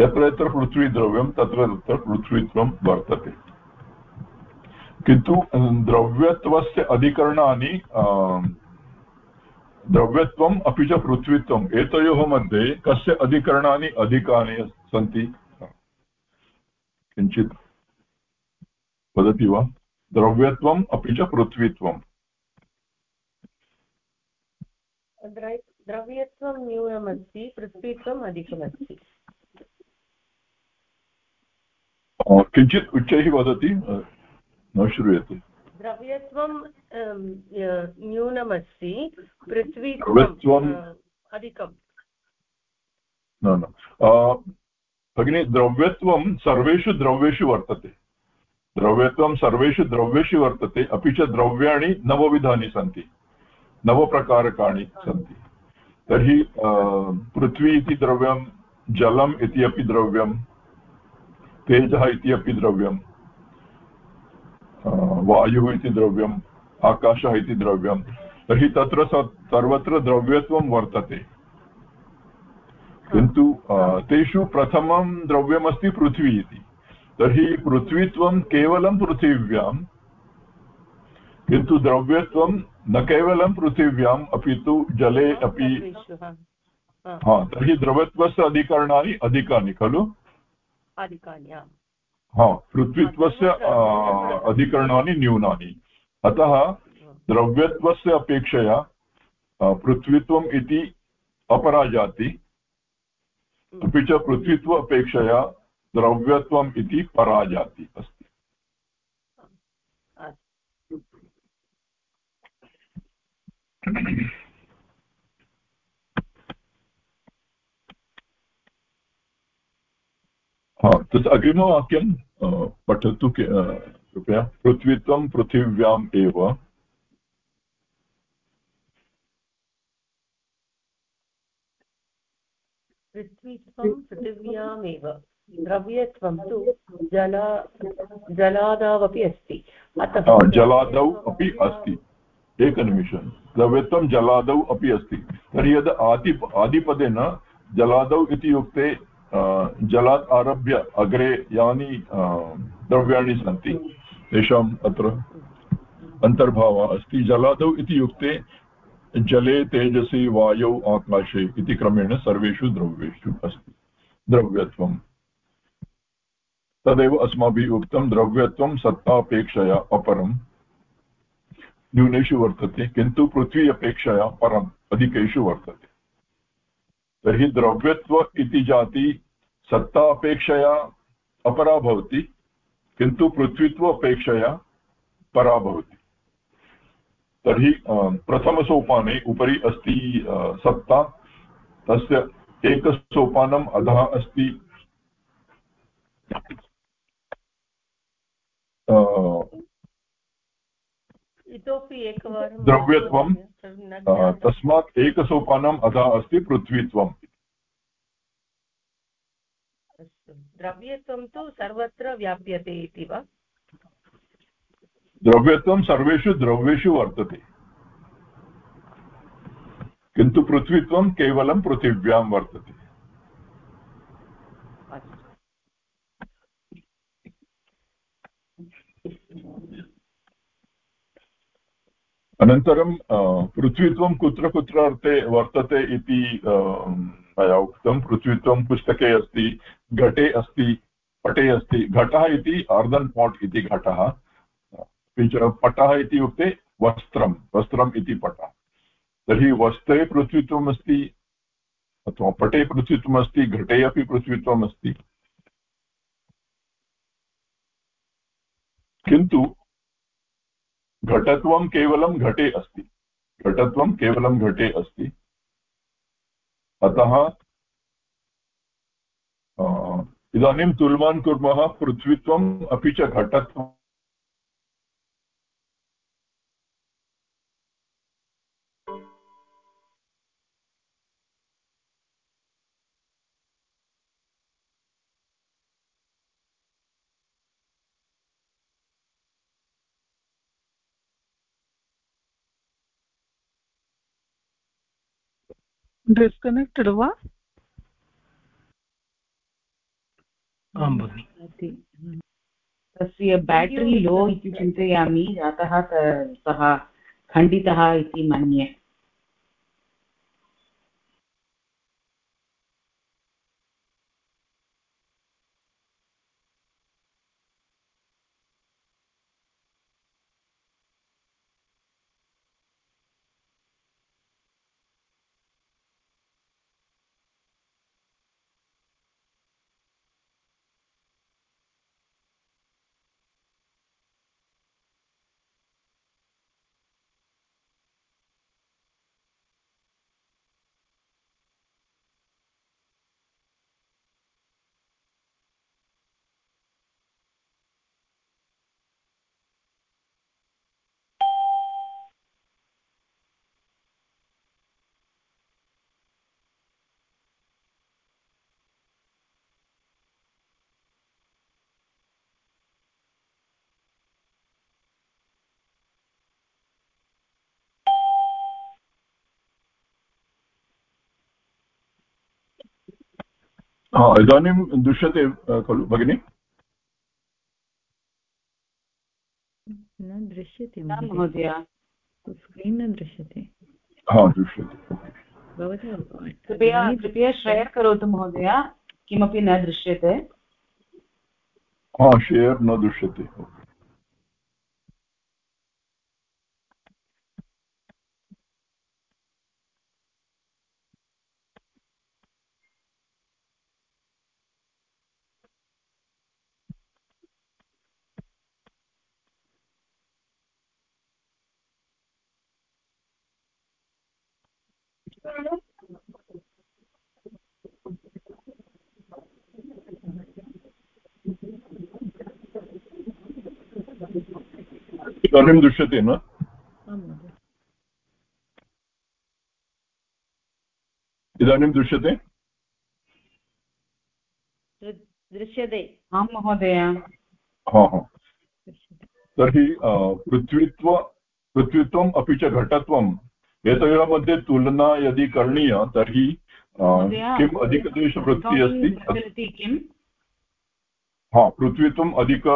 यत्र यत्र पृथ्वीद्रव्यं, तत्र तत्र पृथ्वीत्वं वर्तते। किन्तु द्रव्यत्वस्य अधिकरणानि द्रव्यत्वम् अपि च पृथ्वीत्वम्। एतयोः मध्ये कस्य अधिकरणानि अधिकानि सन्ति? किञ्चित् वदति वा? द्रव्यत्वम् अपि च पृथ्वीत्वम्। द्रव्यत्वं न्यूनमस्ति पृथ्वीत्वम् अधिकमस्ति। किञ्चित् उच्चैः वदति न श्रूयते। द्रव्यत्वं न्यूनमस्ति पृथ्वीत्वम् अधिकम्। न न। भगिनि द्रव्यत्वं सर्वेषु द्रव्येषु वर्तते। द्रव्यत्वं सर्वेषु द्रव्येषु वर्तते अपि च द्रव्याणि नवविधानि सन्ति। नवप्रकारकाणि सन्ति। तर्हि पृथ्वी इति द्रव्यं, जलम् इति अपि द्रव्यं, तेजः इति अपि द्रव्यं वायुः इति द्रव्यम् आकाशः इति द्रव्यं, तर्हि तत्र सर्वत्र द्रव्यत्वं वर्तते। किन्तु तेषु प्रथमं द्रव्यमस्ति पृथ्वी इति। तर्हि पृथ्वीत्वं केवलं पृथिव्यां, किन्तु द्रव्यत्वं न केवलं पृथिव्याम् अपि तु जले अपि हा तर्हि द्रवत्वस्य अधिकरणानि अधिकानि खलु? हा। पृथ्वीत्वस्य अधिकरणानि न्यूनानि। अतः द्रव्यत्वस्य अपेक्षया पृथ्वीत्वम् इति अपरा जाति अपि च पृथ्वीत्व अपेक्षया द्रव्यत्वम् इति परा जाति अस्ति। तत् अग्रिमवाक्यं पठतु कृपया। पृथ्वीत्वं पृथिव्याम् एव। पृथ्वीत्वं पृथिव्यामेव द्रव्यत्वं तु जल जलादावपि अस्ति। अतः जलादौ अपि अस्ति। एकनिमिषं द्रव्यत्वं जलादौ अपि अस्ति। तर्हि यद् आदि आदिपदेन जलादौ इति युक्ते जलात् आरभ्य अग्रे यानि द्रव्याणि सन्ति। तेषाम् अत्र अन्तर्भावः अस्ति। जलादौ इति युक्ते जले तेजसि वायौ आकाशे इति क्रमेण सर्वेषु द्रव्येषु अस्ति। द्रव्यत्वम् तदेव अस्माभिः उक्तं द्रव्यत्वं सत्तापेक्षया अपरं न्यूनेषु वर्तते, किन्तु पृथ्वी अपेक्षया परम् अधिकेषु वर्तते। तर्हि द्रव्यत्व इति जाति सत्ता अपेक्षया अपरा भवति, किन्तु पृथ्वीत्व अपेक्षया परा भवति। तर्हि प्रथमसोपाने उपरि अस्ति सत्ता, तस्य एकसोपानम् अधः अस्ति। इतोपि एकवारं द्रव्यत्वं तस्मात् एकसोपानम् अधः अस्ति पृथ्वीत्वम्। द्रव्यत्वं तु सर्वत्र व्याप्यते इति वा? द्रव्यत्वं सर्वेषु द्रव्येषु वर्तते। किन्तु पृथ्वीत्वं केवलं पृथिव्यां वर्तते। अनन्तरं पृथ्वीत्वं कुत्र कुत्र अर्थे वर्तते इति मया उक्तं, पृथ्वीत्वं पुस्तके अस्ति, घटे अस्ति, पटे अस्ति, घटः इति अर्दन् पाट् इति घटः पटः इति उक्ते वस्त्रं, वस्त्रम् इति पटः। तर्हि वस्त्रे पृथ्वीत्वम् अस्ति, अथवा पटे पृथ्वीत्वम् अस्ति, घटे अपि पृथ्वीत्वम् अस्ति। किन्तु घटत्वं केवलं घटे अस्ति। घटत्वं केवलं घटे अस्ति। अतः इदानीं तुल्मान् कुर्मः पृथ्वीत्वम् अपि च घटत्वं डिस्कनेक्टेड् वा आं भगिनि तस्य बेटरी लो इति चिन्तयामि अतः सः खण्डितः इति मन्ये। हा इदानीं दृश्यते खलु भगिनि। न दृश्यते महोदय। स्क्रीन् न दृश्यते। हा दृश्यते। कृपया कृपया शेर् करोतु महोदय किमपि न दृश्यते। हा शेर् न दृश्यते। इदानीं दृश्यते न इदानीं दृश्यते दृश्यते आं महोदय हा हा तर्हि पृथ्वीत्व पृथ्वीत्वम् अपि च घटत्वम् एतयोः मध्ये तुलना यदि करणीया तर्हि किम् अधिकदेशवृत्तिः अस्ति? किम्? हा पृथ्वीत्वम् अधिक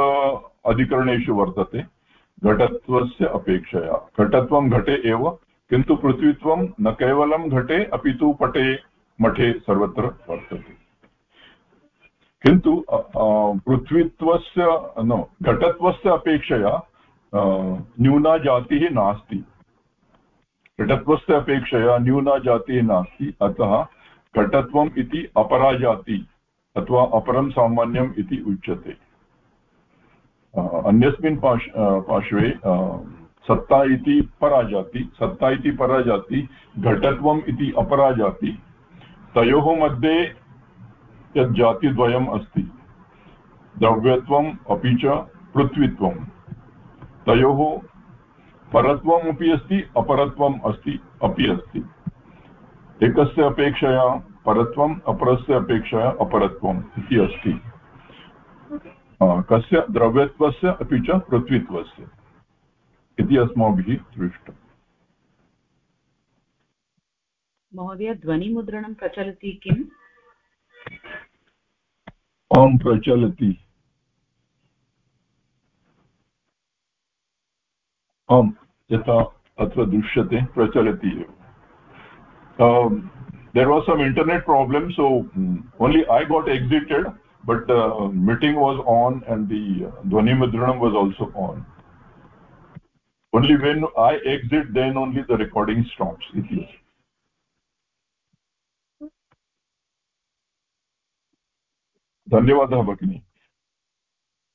अधिकरणेषु वर्तते घटत्वस्य अपेक्षया। घटत्वं घटे एव किन्तु पृथ्वीत्वं न केवलं घटे अपि तु पटे मठे सर्वत्र वर्तते। किन्तु पृथ्वीत्वस्य न घटत्वस्य अपेक्षया न्यूना जातिः नास्ति। घटत्वस्य अपेक्षया न्यूना जातिः नास्ति। अतः घटत्वम् इति अपरा जाति अथवा अपरं सामान्यम् इति उच्यते। अन्यस्मिन् पार्श् पार्श्वे सत्ता इति पराजाति, सत्ता इति पराजाति, घटत्वम् इति अपराजाति, तयोः मध्ये यत् जातिद्वयम् अस्ति, द्रव्यत्वम् अपि च पृथ्वीत्वं तयोः परत्वम् अपि अस्ति अपरत्वम् अस्ति अपि अस्ति। एकस्य अपेक्षया परत्वम् अपरस्य अपेक्षया अपरत्वम् इति अस्ति। कस्य? द्रव्यत्वस्य अपि च पृथ्वीत्वस्य इति अस्माभिः दृष्टम्। महोदय ध्वनिमुद्रणं प्रचलति किम्? आं प्रचलति। आम्, यथा अत्र दृश्यते, प्रचलति एव। There was some internet problem so only I got exited but meeting was on and the ध्वनिमुद्रणं was also on only when I exit then only the recording stops इति धन्यवादः, भगिनी।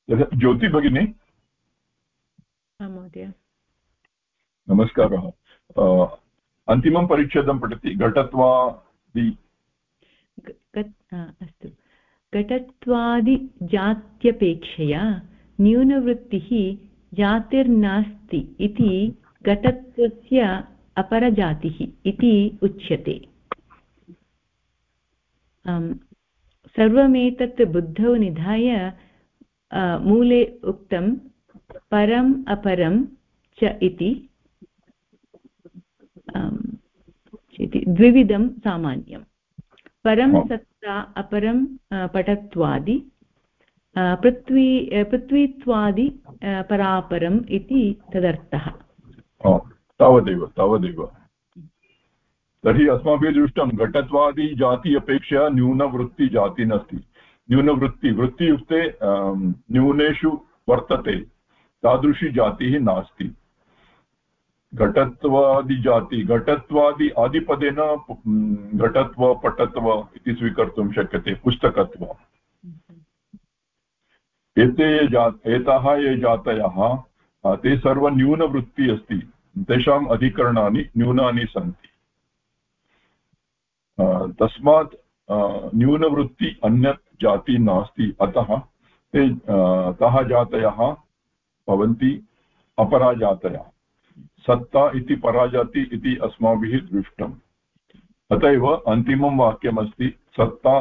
ज्योति, भगिनी? महोदय। नमस्कारः। अन्तिमं परिच्छेदं पठति। घटत्वादि अस्तु। घटत्वादिजात्यपेक्षया न्यूनवृत्तिः जातिर्नास्ति इति घटत्वस्य अपरजातिः इति उच्यते। सर्वमेतत् बुद्धौ निधाय मूले उक्तं परम् अपरं च इति द्विविधं सामान्यं परं सत्ता अपरं पटत्वादि। पृथ्वी पृथ्वीत्वादि परापरम् इति तदर्थः। तावदेव तावदेव। तर्हि अस्माभिः दृष्टं घटत्वादि जाति अपेक्षया न्यूनवृत्तिजाति नास्ति। न्यूनवृत्ति वृत्तियुक्ते न्यूनेषु वर्तते। तादृशी जातिः नास्ति। घटत्वादिजाति घटत्वादि आदिपदेन घटत्व, पटत्व इति स्वीकर्तुं शक्यते, पुस्तकत्व। एते ये जा एताः ये जातयः ते सर्वन्यूनवृत्ति अस्ति। तेषाम् अधिकरणानि न्यूनानि सन्ति। तस्मात् न्यूनवृत्ति अन्यत् जाति नास्ति। अतः ते ताः जातयः भवन्ति अपराजातयः। सत्ता इति पराजाति इति अस्माभिः दृष्टम्। अत एव अन्तिमं वाक्यमस्ति, सत्ता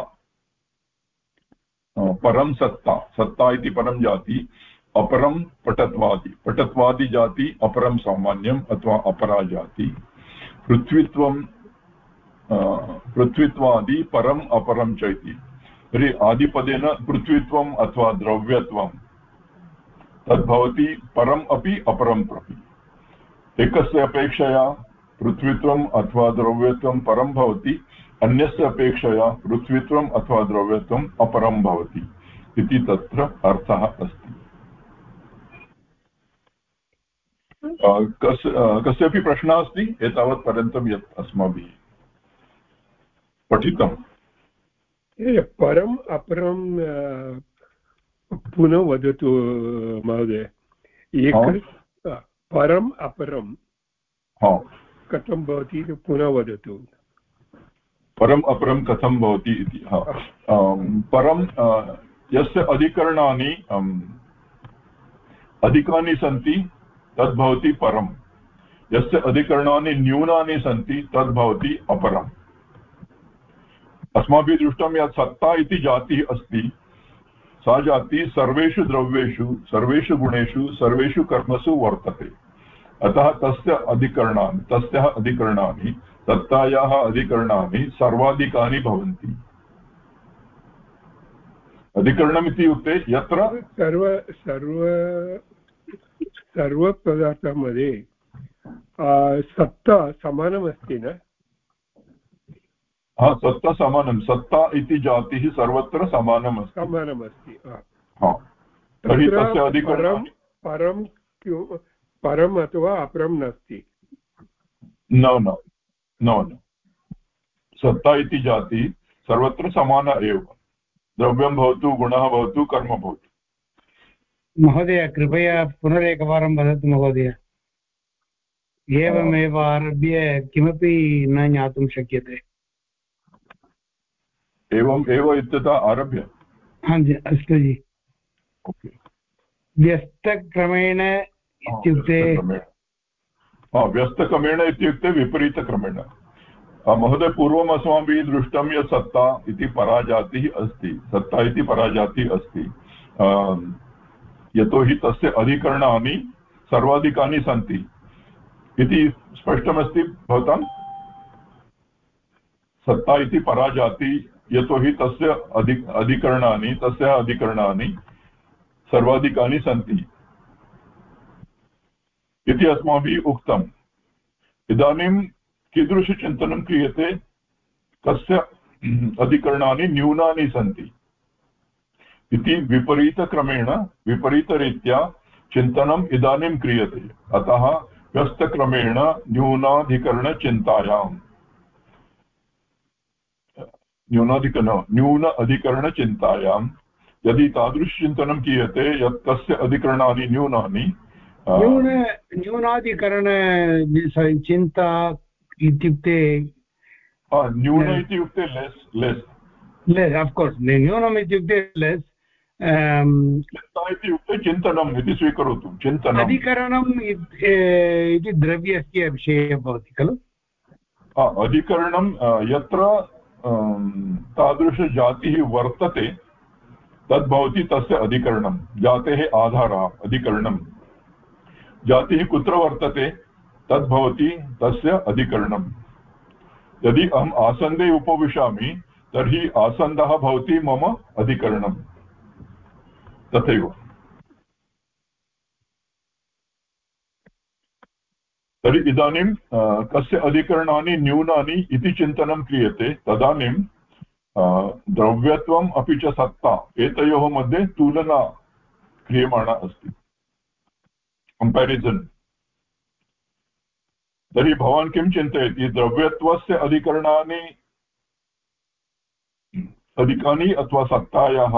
परं सत्ता। सत्ता इति परं जाति, अपरं पटत्वादि। पटत्वादिजाति अपरं सामान्यम् अथवा अपरा जाति। पृथ्वीत्वं पृथ्वीत्वादि परम् अपरं च इति तर्हि आदिपदेन पृथ्वीत्वम् अथवा द्रव्यत्वं तद्भवति परम् अपि अपरं प्रति एकस्य अपेक्षया पृथ्वीत्वम् अथवा द्रव्यत्वं परं भवति अन्यस्य अपेक्षया पृथ्वीत्वम् अथवा द्रव्यत्वम् अपरं भवति इति तत्र अर्थः अस्ति। कस् कस्यापि प्रश्नः अस्ति? एतावत् पर्यन्तं यत् अस्माभिः पठितम्। परम् अपरं पुनः वदतु महोदय। एक परम् अपरं कथं भवति इति पुनः वदतु। परम् अपरं कथं भवति इति परं यस्य अधिकरणानि अधिकानि सन्ति तद्भवति परम्। यस्य अधिकरणानि न्यूनानि सन्ति तद्भवति अपरम्। अस्माभिः दृष्टं यत् सत्ता इति जातिः अस्ति। सा जातिः सर्वेषु द्रव्येषु सर्वेषु गुणेषु सर्वेषु कर्मसु वर्तते। अतः तस्य अधिकरणानि तस्याः अधिकरणानि सत्तायाः अधिकरणानि सर्वाधिकानि भवन्ति। अधिकरणम् इत्युक्ते यत्र सर्व सर्व सर्वपदार्थमध्ये सत्ता समानमस्ति न? हा सत्ता समानं सत्ता इति जातिः सर्वत्र समानमस्ति। समानमस्ति तर्हि तस्य अधिकरणं परं परम् अथवा अपरं नास्ति। न न न सत्ता इति जाति सर्वत्र समाना एव। द्रव्यं भवतु गुणः भवतु कर्म भवतु। महोदय कृपया पुनरेकवारं वदतु महोदय। एवमेव आरभ्य किमपि न ज्ञातुं शक्यते। एवम् एव इत्यतः आरभ्य। हा जि अस्तु जि। व्यस्तक्रमेण इत्युक्ते व्यस्तक्रमेण इत्युक्ते विपरीतक्रमेण। महोदय पूर्वम् अस्माभिः दृष्टं यत् सत्ता इति पराजातिः अस्ति। सत्ता इति पराजातिः अस्ति। यतोहि तस्य अधिकरणानि सर्वाधिकानि सन्ति। इति स्पष्टमस्ति भवतां? सत्ता इति पराजाति यतोहि तस्य अधि अधिकरणानि तस्य अधिकरणानि सर्वाधिकानि सन्ति। इति अस्माभिः उक्तम्, इदानीं कीदृशचिन्तनं क्रियते? कस्य अधिकरणानि न्यूनानि सन्ति। इति विपरीतक्रमेण, विपरीतरीत्या चिन्तनम् इदानीं क्रियते। अतः व्यस्तक्रमेण न्यूनाधिकरणचिन्तायाम्। न्यूनाधिकरण न्यून अधिकरणचिन्तायां यदि तादृशचिन्तनं क्रियते, यत् कस्य अधिकरणानि न्यूनानि न्यून न्यूनाधिकरण चिन्ता इत्युक्ते न्यून इत्युक्ते लेस् लेस् लेस् अफ्कोर्स् न्यूनम् इत्युक्ते लेस् इत्युक्ते चिन्तनम् इति स्वीकरोतु चिन्तनम्। अधिकरणम् इति द्रव्यस्य विषये भवति खलु? अधिकरणं यत्र तादृशजातिः वर्तते तद् तस्य अधिकरणं जातेः आधारः अधिकरणं जातिः कुत्र वर्तते तद् तस्य अधिकरणं यदि अहम् आसन्दे उपविशामि, तर्हि आसन्दः भवति मम अधिकरणं तथैव। तर्हि इदानीं कस्य अधिकरणानि न्यूनानि इति चिन्तनं क्रियते, तदानीं द्रव्यत्वम् अपि च सत्ता, एतयोः मध्ये तुलना क्रियमाणा अस्ति। कम्पेरिसन् तर्हि भवान् किं चिन्तयति? द्रव्यत्वस्य अधिकरणानि अधिकानि अथवा सत्तायाः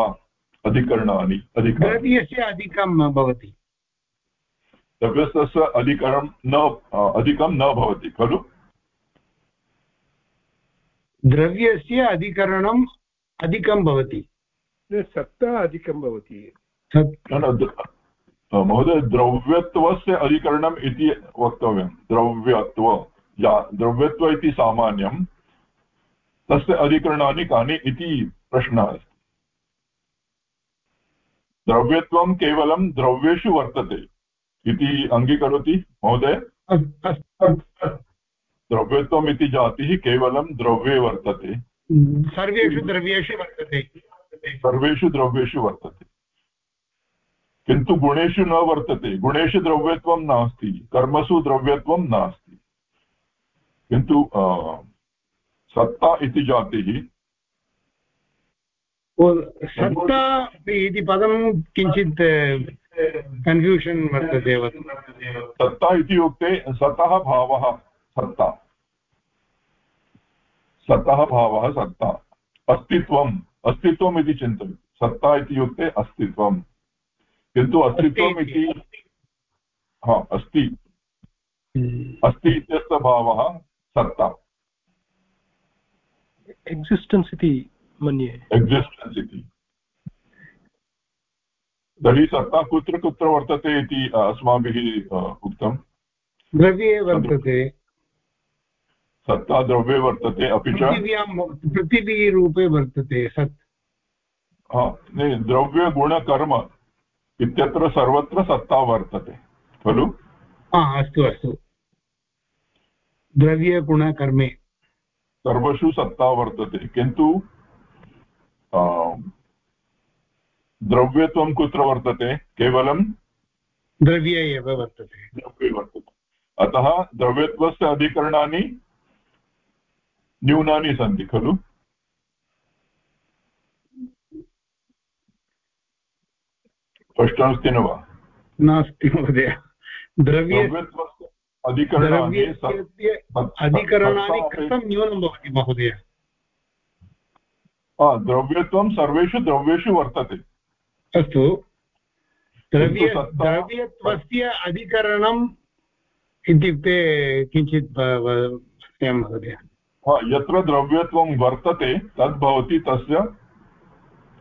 अधिकरणानि द्रव्यस्य अधिकं भवति। द्रव्यस्य अधिकरणं न अधिकं न भवति खलु? द्रव्यस्य अधिकरणम् अधिकं भवति। सत्ता अधिकं भवति। महोदय द्रव्यत्वस्य अधिकरणम् इति वक्तव्यं। द्रव्यत्व या द्रव्यत्व इति सामान्यं तस्य अधिकरणानि कानि इति प्रश्नः अस्ति। द्रव्यत्वं केवलं द्रव्येषु वर्तते इति अङ्गीकरोति महोदय? द्रव्यत्वम् इति जातिः केवलं द्रव्ये वर्तते। सर्वेषु द्रव्येषु वर्तते। सर्वेषु द्रव्येषु वर्तते। किन्तु गुणेषु न वर्तते। गुणेषु द्रव्यत्वं नास्ति। कर्मसु द्रव्यत्वं नास्ति। किन्तु सत्ता इति जातिः सत्ता इति पदं किञ्चित् कन्फ्यूषन् वर्तते सत्ता इत्युक्ते सतः भावः सत्ता। सतः भावः सत्ता। अस्तित्वम्। अस्तित्वम् इति चिन्तयतु। सत्ता इत्युक्ते अस्तित्वं किन्तु अस्तित्वम् इति हा अस्ति। अस्ति इत्यस्य भावः सत्ता। एक्सिस्टेन्स् इति मन्ये। एक्सिस्टेन्स् इति। तर्हि सत्ता कुत्र कुत्र वर्तते इति अस्माभिः उक्तम् द्रव्ये वर्तते। सत्ता द्रव्ये वर्तते अपि च। पृथिवीरूपे वर्तते सत्। द्रव्यगुणकर्म। इत्यत्र सर्वत्र सत्ता वर्तते खलु? अस्तु अस्तु. द्रव्यगुणकर्मे सर्वषु सत्ता वर्तते किन्तु द्रव्यत्वं कुत्र वर्तते? केवलं द्रव्ये एव वर्तते. द्रव्ये वर्तते. अतः द्रव्यत्वस्य अधिकरणानि न्यूनानि सन्ति खलु? स्पष्टमस्ति न वा नास्ति महोदय अधिकरणानि अधिकरणानि कथं न्यूनं भवति महोदय? द्रव्यत्वं सर्वेषु द्रव्येषु वर्तते। अस्तु। द्रव्य द्रव्यत्वस्य अधिकरणम् इत्युक्ते किञ्चित् महोदय। यत्र द्रव्यत्वं वर्तते तद् भवति तस्य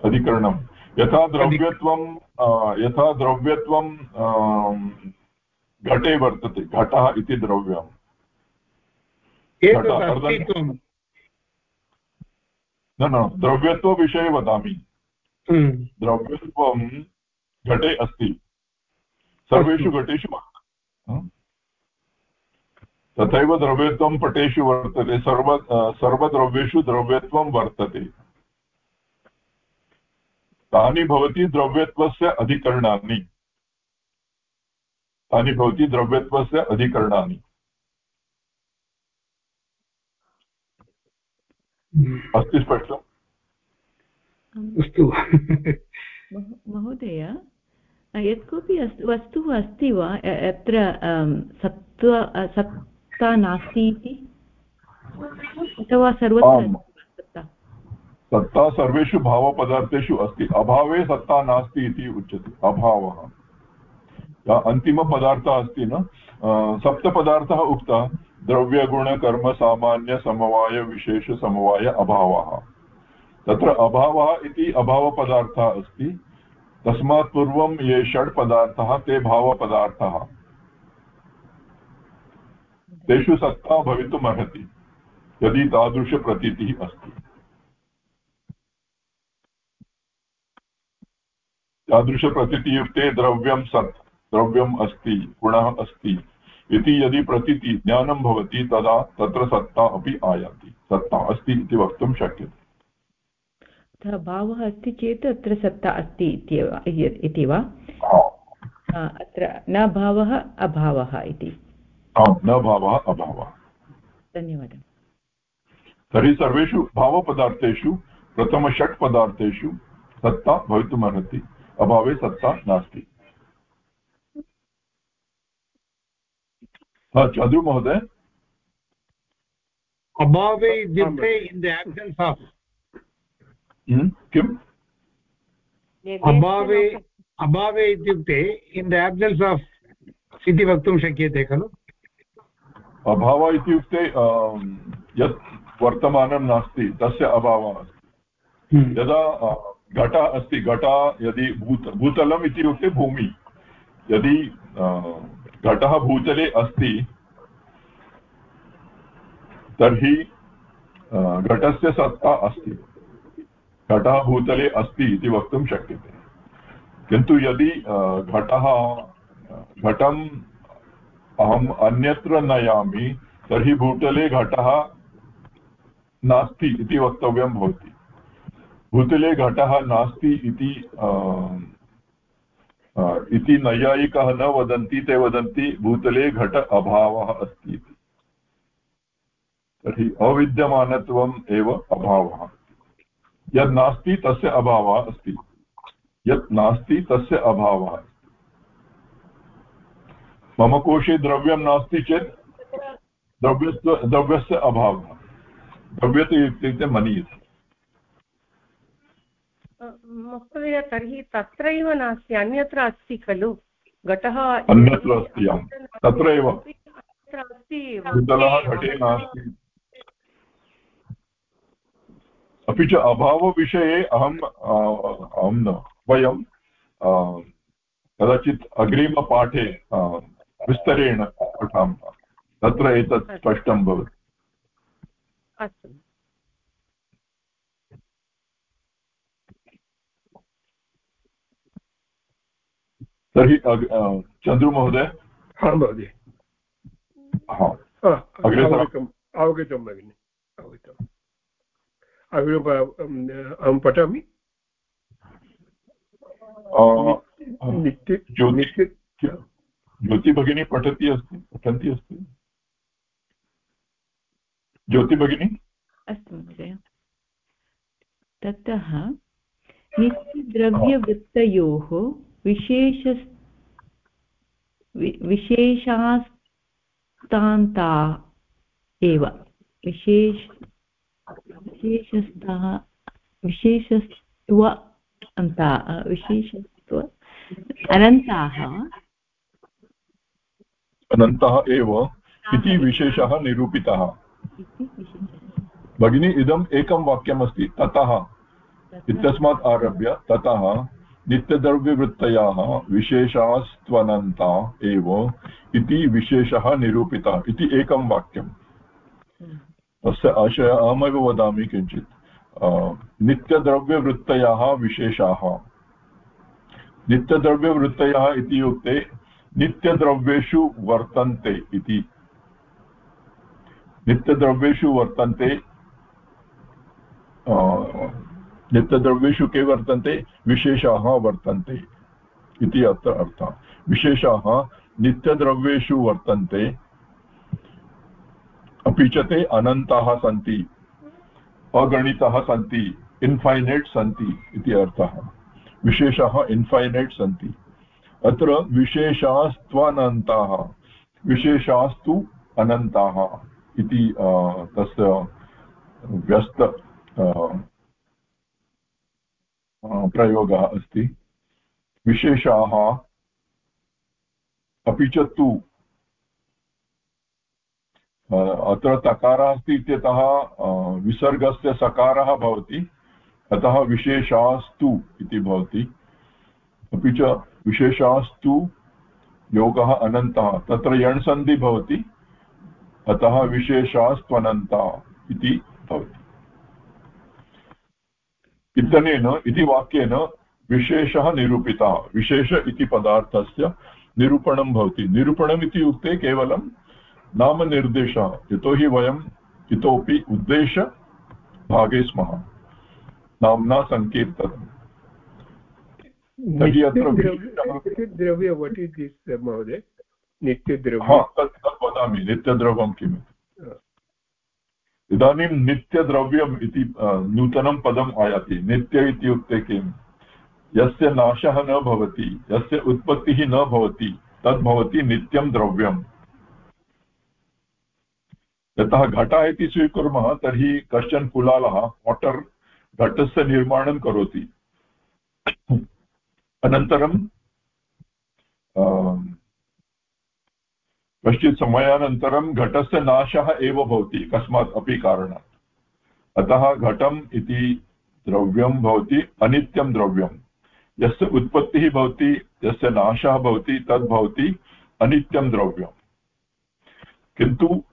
अधिकरणं यथा द्रव्यत्वं यथा द्रव्यत्वं घटे वर्तते घटः इति द्रव्यम्। न न द्रव्यत्वविषये वदामि। हम्म। द्रव्यत्वं घटे अस्ति। सर्वेषु घटेषु तथैव द्रव्यत्वं पटेषु वर्तते सर्व सर्वद्रव्येषु द्रव्यत्वं वर्तते। तानि भवति द्रव्यत्वस्य अधिकरणानि। तानि भवति द्रव्यत्वस्य अधिकरणानि। अस्ति स्पष्टम् अस्तु। महोदय यत् कोऽपि वस्तु अस्ति वा? यत्र सत्त्व सत्ता नास्ति इति? अथवा सर्वत्र सत्ता सर्वेषु भावपदार्थेषु अस्ति। अभावे सत्ता नास्ति इति उच्यते। अभावः। अन्तिमपदार्थः अस्ति न? सप्तपदार्थः उक्तः द्रव्यगुणकर्मसामान्यसमवायविशेषसमवाय अभावः। तत्र अभावः इति अभावपदार्थः अस्ति। तस्मात् पूर्वं ये षड् पदार्थाः ते भावपदार्थाः। तेषु सत्ता भवितुम् अर्हति यदि तादृशप्रतीतिः अस्ति। तादृशप्रतीतियुक्ते द्रव्यं सत् द्रव्यम् अस्ति गुणः अस्ति। इति यदि प्रतीति ज्ञानं भवति तदा तत्र सत्ता अपि आयाति। सत्ता अस्ति इति वक्तुं शक्यते। अतः भावः अस्ति चेत् अत्र सत्ता अस्ति इति वा? अत्र न भावः अभावः इति। न भावः अभावः। धन्यवादः। तर्हि सर्वेषु भावपदार्थेषु प्रथमषट् पदार्थेषु सत्ता भवितुमर्हति। अभावे सत्ता नास्ति। चन्द्रु महोदय? अभावे इत्युक्ते इन् द एब्सेन्स् आफ् किम्? अभावे अभावे इत्युक्ते इन् द एब्सेन्स् आफ् इति वक्तुं शक्यते खलु। अभावः इत्युक्ते यत् वर्तमानं नास्ति तस्य अभावः अस्ति हम्म। यदा घटः अस्ति, घटः यदि भूत, भूतलम् इत्युक्ते भूमि। यदि घटः भूतले अस्ति, तर्हि घटस्य सत्ता अस्ति। घटः भूतले अस्ति इति वक्तुं शक्यते। किन्तु यदि घटः, घटम् अहम् अन्यत्र नयामि, तर्हि भूतले घटः नास्ति इति वक्तव्यं भवति। भूतले घटः नास्ति इति इति नैयायिकाः न वदन्ति, ते वदन्ति भूतले घट अभावः अस्ति इति। तर्हि अविद्यमानत्वम् एव अभावः। यद् नास्ति, तस्य अभावः अस्ति। यत् नास्ति, तस्य अभावः मम कोशे द्रव्यं नास्ति चेत् द्रव्यस्य द्रव्यस्य अभावः। द्रव्यते इत्युक्ते मनी इति महोदय तर्हि तत्रैव नास्ति अन्यत्र अस्ति खलु? घटः अन्यत्र अस्ति तत्र एव अस्ति घटे नास्ति। अपि च अभावविषये अहम् अहं न वयं कदाचित् अग्रिमपाठे विस्तरेण पठामः। तत्र एतत् स्पष्टं भवति। अस्तु। तर्हि चन्द्रुमहोदय आं महोदय? अवगतम् अवगतं भगिनि अवगतम्। अहं पठामि? ज्योति भगिनी पठति अस्ति पठन्ती अस्ति? ज्योति भगिनी? अस्तु महोदय। ततः नित्यद्रव्यवृत्तयोः विशेष विशेषास्तान्ता एव। विशेष विशेषस्थः विशेषत्व अन्ता विशेषत्व अनन्ताः। अनन्तः एव। इति विशेषः निरूपितः। भगिनी इदम् एकं वाक्यमस्ति ततः। इत्यस्मात् आरभ्य ततः। नित्यद्रव्यवृत्तयाः विशेषास्त्वनन्ता एव इति विशेषः निरूपितः इति एकं वाक्यम्। तस्य आशय अहमेव वदामि किञ्चित्। नित्यद्रव्यवृत्तयः विशेषाः। नित्यद्रव्यवृत्तयः इत्युक्ते नित्यद्रव्येषु वर्तन्ते इति। नित्यद्रव्येषु वर्तन्ते। नित्यद्रव्येषु के वर्तन्ते? विशेषाः वर्तन्ते इति अत्र अर्थः। विशेषाः नित्यद्रव्येषु वर्तन्ते, अपि च ते अनन्ताः सन्ति, अगणिताः सन्ति इन्फैनैट् सन्ति इति अर्थः। विशेषाः इन्फैनैट् सन्ति। अत्र विशेषास्त्वनन्ताः, विशेषास्तु अनन्ताः इति तस्य व्यस्त प्रयोगः अस्ति। विशेषाः अपि च तु अत्र तकारः अस्ति इत्यतः विसर्गस्य सकारः भवति, अतः विशेषास्तु इति भवति। अपि च विशेषास्तु योगः अनन्तः, तत्र यण्सन्धि भवति, अतः विशेषास्त्वनन्ता इति भवति। इत्यनेन इति वाक्येन विशेषः निरूपितः। विशेष इति पदार्थस्य निरूपणं भवति। निरूपणम् इत्युक्ते केवलं नामनिर्देशः यतोहि वयम् इतोपि उद्देशभागे स्मः। नाम्ना सङ्कीर्तनम् तर्हि वट् इस् दिस् महोदय? नित्यद्रव्य। वदामि। नित्यद्रव्यं किम् इदानीं नित्यद्रव्यम् इति नूतनं पदम् आयाति। नित्य इत्युक्ते किम्? यस्य नाशः न भवति, यस्य उत्पत्तिः न भवति तद् भवति नित्यं द्रव्यम्। यतः घटः इति स्वीकुर्मः, तर्हि कश्चन कुलालः वाटर् घटस्य निर्माणं करोति। अनन्तरं कश्चित् समयानन्तरं घटस्य नाशः एव भवति, कस्मात् अपि कारणात्। अतः घटम् इति द्रव्यं भवति, अनित्यं द्रव्यं यस्य उत्पत्तिः भवति, यस्य नाशः भवति, तद् भवति अनित्यं द्रव्यम्। किन्तु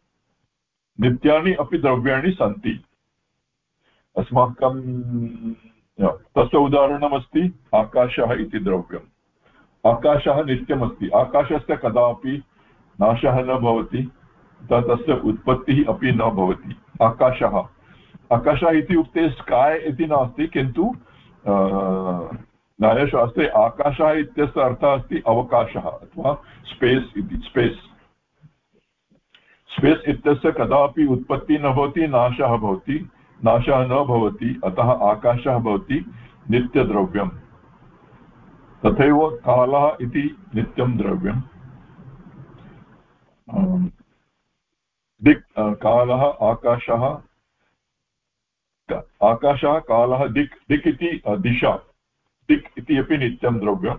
नित्यानि अपि द्रव्याणि सन्ति। अस्माकं तस्य उदाहरणमस्ति, आकाशः इति द्रव्यम्। आकाशः नित्यमस्ति। आकाशस्य कदापि नाशः न भवति तस्य उत्पत्तिः अपि न भवति। आकाशः। आकाशः इति उक्ते स्काय् इति नास्ति, किन्तु न्यायशास्त्रे आकाशः इत्यस्य अर्थः अस्ति अवकाशः अथवा स्पेस् इति स्पेस् स्पेस् इत्यस्य कदापि उत्पत्तिः न भवति, नाशः भवति, नाशः न भवति, अतः आकाशः भवति नित्यद्रव्यम्। तथैव कालः इति नित्यं द्रव्यम्। दिक् कालः आकाशः आकाशः कालः दिक् दिक् इति दिशा दिक् इति अपि नित्यं द्रव्यम्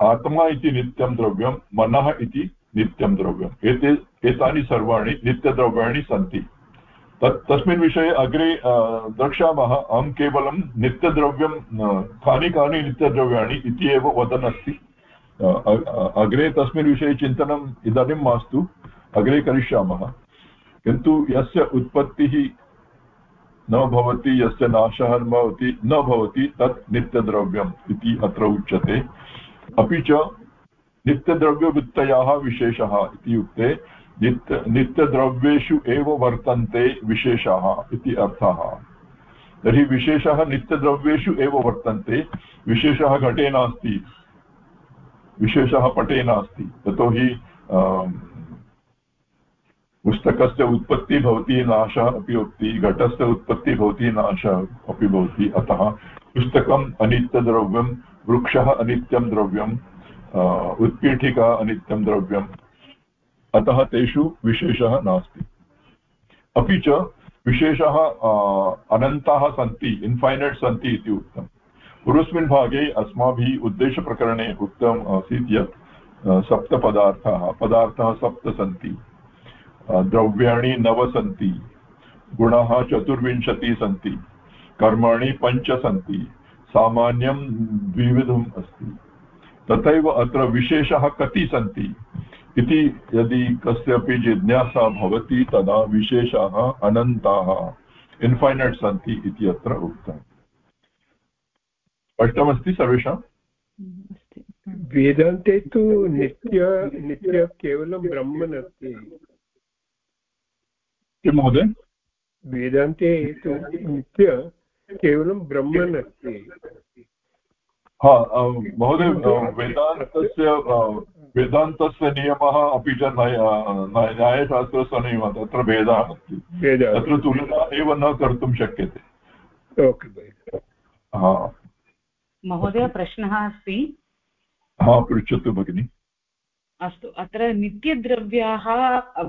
आत्मा इति नित्यं द्रव्यं मनः इति नित्यं द्रव्यम् एते एतानि सर्वाणि नित्यद्रव्याणि सन्ति तत् तस्मिन् विषये अग्रे द्रक्ष्यामः अहं केवलं नित्यद्रव्यं कानि कानि नित्यद्रव्याणि इति एव वदन् अस्ति अग्रे तस्मिन् विषये चिन्तनम् इदानीं मास्तु। अग्रे करिष्यामः। किन्तु यस्य उत्पत्तिः न भवति, यस्य नाशः न भवति न भवति, तत् नित्यद्रव्यम् इति अत्र उच्यते। अपि च नित्यद्रव्यवृत्तयाः विशेषः इति उक्ते, नित्य, नित्यद्रव्येषु एव वर्तन्ते विशेषाः इति अर्थः। तर्हि विशेषः नित्यद्रव्येषु एव वर्तन्ते, विशेषः घटे नास्ति। विशेषः पटे नास्ति। यतोहि पुस्तकस्य उत्पत्तिः भवति नाशः अपि भवति घटस्य उत्पत्तिः भवति नाशः अपि भवति। अतः पुस्तकम् अनित्यद्रव्यं, वृक्षः अनित्यं द्रव्यं उत्पीठिका अनित्यं द्रव्यम् अतः तेषु विशेषः नास्ति। अपि च विशेषः अनन्ताः सन्ति इन्फैनैट् सन्ति इति उक्तम्। पूर्वस्मिन् भागे अस्माभिः उद्देशप्रकरणे उक्तम् आसीत् यत् सप्तपदार्थाः। पदार्थाः सप्त सन्ति। द्रव्याणि नव सन्ति। गुणाः चतुर्विंशतिः सन्ति। कर्माणि पञ्च सन्ति। सामान्यं द्विविधम् अस्ति। तथैव अत्र विशेषः कति सन्ति इति यदि कस्यापि जिज्ञासा भवति तदा विशेषाः अनन्ताः, इन्फैनैट् सन्ति इति अत्र उक्तम्। स्पष्टमस्ति सर्वेषाम् वेदान्ते तु नित्य नित्य केवलं ब्रह्मन् अस्ति किं महोदय? वेदान्ते तु नित्य केवलं ब्रह्मन् अस्ति हा महोदय वेदान्तस्य वेदान्तस्य नियमः अपि च न्यायशास्त्रस्य नियमः तत्र भेदः अस्ति। तत्र तुलना एव न कर्तुं शक्यते। ओके हा। महोदय प्रश्नः अस्ति। हा पृच्छतु भगिनि। अस्तु अत्र नित्यद्रव्याः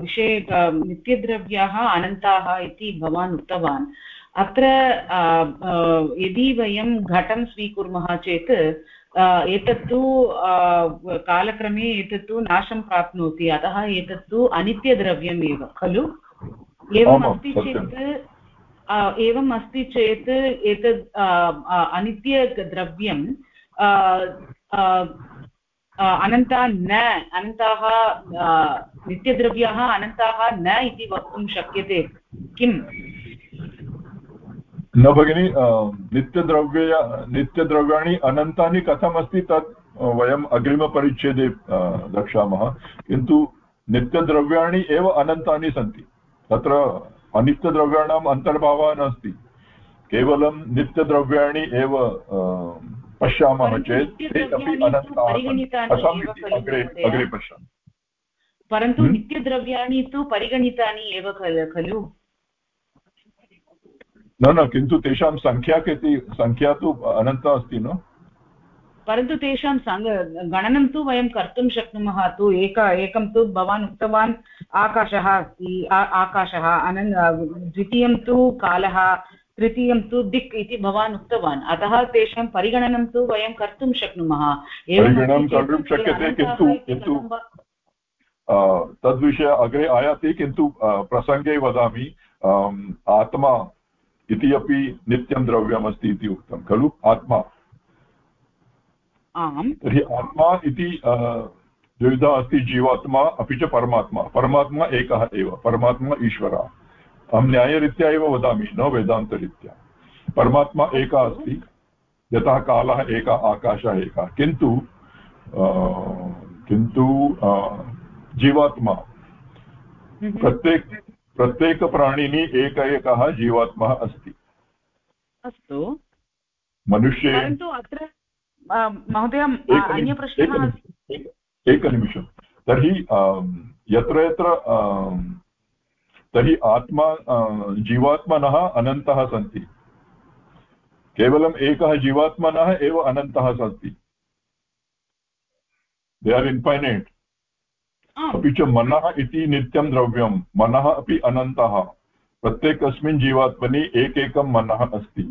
विषये नित्यद्रव्याः अनन्ताः इति भवान् उक्तवान्। अत्र यदि वयं घटं स्वीकुर्मः चेत् एतत्तु कालक्रमे एतत्तु नाशं प्राप्नोति। अतः एतत्तु अनित्यद्रव्यम् एव खलु एवम् अस्ति चेत् एवम् अस्ति चेत् एतद् अनित्यद्रव्यं अनन्ता न, अनन्ताः नित्यद्रव्याः अनन्ताः न इति वक्तुं शक्यते। किम्? न भगिनि नित्यद्रव्य नित्यद्रव्याणि अनन्तानि कथमस्ति तत् वयम् अग्रिमपरिच्छेदे द्रक्ष्यामः। किन्तु नित्यद्रव्याणि एव अनन्तानि सन्ति। तत्र अनित्यद्रव्याणाम् अन्तर्भावः नास्ति। केवलं नित्यद्रव्याणि एव पश्यामः चेत् ते अपि अनन्ताः अग्रे अग्रे पश्यामः। परन्तु नित्यद्रव्याणि तु परिगणितानि एव खलु न न किन्तु तेषां सङ्ख्या कति सङ्ख्या तु अनन्ता अस्ति न? परन्तु तेषां गणनं तु वयं कर्तुं शक्नुमः तु। एक एकं तु भवान् उक्तवान् आकाशः अस्ति आकाशः अनन् द्वितीयं तु कालः तृतीयं तु दिक् इति भवान् उक्तवान्। अतः तेषां परिगणनं तु वयं कर्तुं शक्नुमः। परिगणनं कर्तुं शक्यते किन्तु किन्तु तद्विषये अग्रे आयाति किन्तु प्रसङ्गे वदामि आत्मा इति अपि नित्यं द्रव्यमस्ति इति उक्तं खलु? आत्मा। आम्। तर्हि आत्मा इति द्विविधा अस्ति जीवात्मा अपि च परमात्मा। परमात्मा एकः एव परमात्मा ईश्वरः। अहं न्यायरीत्या एव वदामि न वेदान्तरीत्या। परमात्मा एकः अस्ति यतः कालः एकः आकाशः एकः। किन्तु किन्तु जीवात्मा। प्रत्येक प्रत्येकप्राणिनि एक एकः जीवात्मा अस्ति। अस्तु। मनुष्ये परन्तु अत्र महोदय अन्यप्रश्नः एकनिमिषं। तर्हि अं, यत्र यत्र अं, तर्हि आत्मा अं, जीवात्मनः अनन्तः सन्ति। केवलम् एकः जीवात्मनः एव अनन्तः सन्ति। दे आर् इन्फैनैट् अपि च मनः इति नित्यं द्रव्यं मनः अपि अनन्तः। प्रत्येकस्मिन् जीवात्मनि एकैकं मनः अस्ति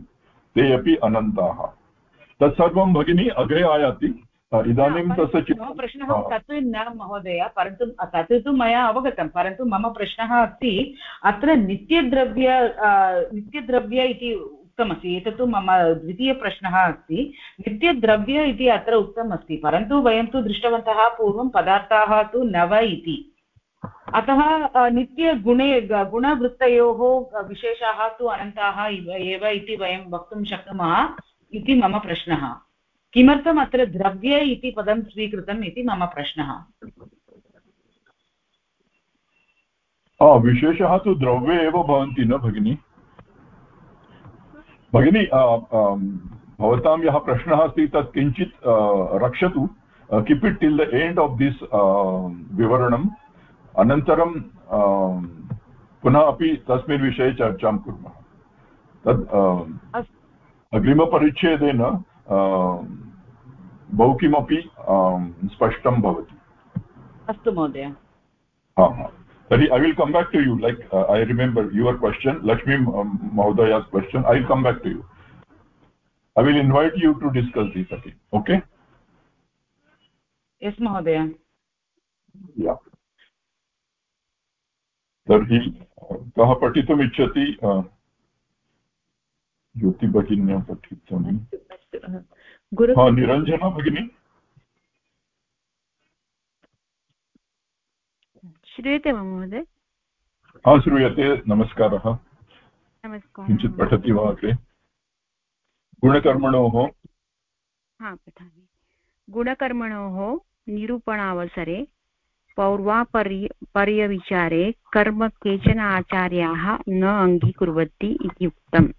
ते अपि अनन्ताः। तत्सर्वं भगिनी अग्रे आयाति। इदानीं तस्य प्रश्नः तत् न महोदय परन्तु तत् तु मया अवगतं परन्तु मम प्रश्नः अस्ति अत्र नित्यद्रव्य नित्यद्रव्य इति उक्तमस्ति एतत्तु मम द्वितीयप्रश्नः अस्ति नित्यद्रव्य इति अत्र उक्तमस्ति परन्तु वयं तु दृष्टवन्तः पूर्वं पदार्थाः तु नव इति अतः नित्यगुणे गुणवृत्तयोः विशेषाः तु अनन्ताः एव इति वयं वक्तुं शक्नुमः इति मम प्रश्नः किमर्थम् अत्र द्रव्य इति पदं स्वीकृतम् इति मम प्रश्नः। विशेषः तु द्रव्ये एव भवन्ति न भगिनि? भगिनि भवतां यः प्रश्नः अस्ति तत् किञ्चित् रक्षतु। Keep it till the end of this विवरणम्। अनन्तरं पुनः अपि तस्मिन् विषये चर्चां कुर्मः। तद् अं, अग्रिमपरिच्छेदेन बहु किमपि अं, स्पष्टं भवति। अस्तु महोदय। हा हा। तर्हि I will come back to you like I remember your question Lakshmi महोदयास् question I will come back to you I will invite you to discuss this अपि ओके यस् महोदय या तर्हि कः पठितुम् इच्छति ज्योतिभगिन्या पठितुम्। गुरु हा निरञ्जना भगिनी। श्रूयते वा महोदय? हा श्रूयते नमस्कारः। किञ्चित् पठति वा अग्रे? गुणकर्मणोः हा पठामि। गुणकर्मणोः निरूपणावसरे पौर्वापर्य पर्यविचारे कर्म केचन आचार्याः न अङ्गीकुर्वन्ति इति उक्तम्।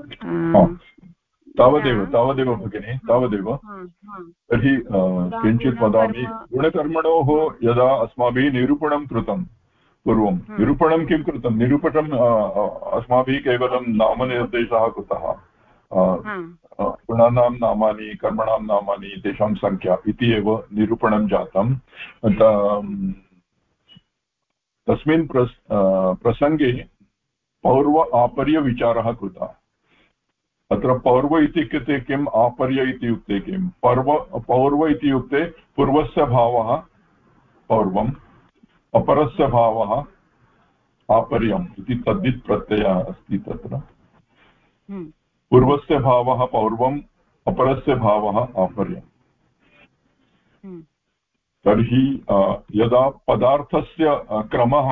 हा, तावदेव तावदेव भगिनि तावदेव। हा, हा, तर्हि किञ्चित् वदामि गुणकर्मणोः यदा अस्माभिः निरूपणं कृतं पूर्वं हम्म। निरूपणं किं कृतं? निरूपणम् अस्माभिः केवलं नामनिर्देशः कृतः। गुणानां नामानि कर्मणां नामानि तेषां सङ्ख्या इति एव निरूपणं जातं। तस्मिन् प्रस् प्रसङ्गे पौर्व आपर्यविचारः कृतः। अत्र पौर्व इत्युक्ते किम् आपर्य इत्युक्ते किं पर्व पौर्व इत्युक्ते पूर्वस्य भावः पौर्वम् अपरस्य भावः आपर्यम् इति तद्धित् प्रत्ययः अस्ति तत्र। हम्म, पूर्वस्य भावः पौर्वम् अपरस्य भावः आपर्यम्। हम्म, तर्हि यदा पदार्थस्य क्रमः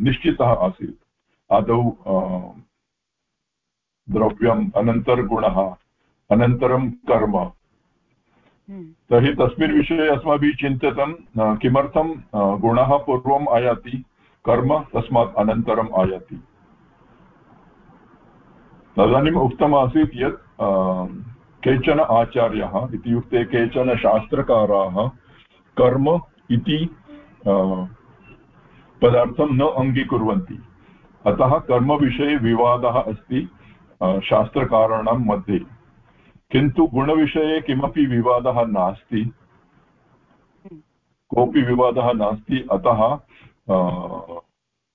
निश्चितः आसीत् आदौ द्रव्यम् अनन्तरं गुणः अनन्तरं कर्म। हम्म, तर्हि तस्मिन् विषये अस्माभिः चिन्तितं किमर्थं गुणः पूर्वम् आयाति कर्म तस्मात् अनन्तरम् आयाति। तदानीम् उक्तमासीत् यत् केचन आचार्याः इत्युक्ते केचन शास्त्रकाराः कर्म इति पदार्थं न अङ्गीकुर्वन्ति। अतः कर्मविषये विवादः अस्ति। शास्त्रकाराणां मध्ये। किन्तु गुणविषये किमपि विवादः नास्ति। कोऽपि विवादः नास्ति। अतः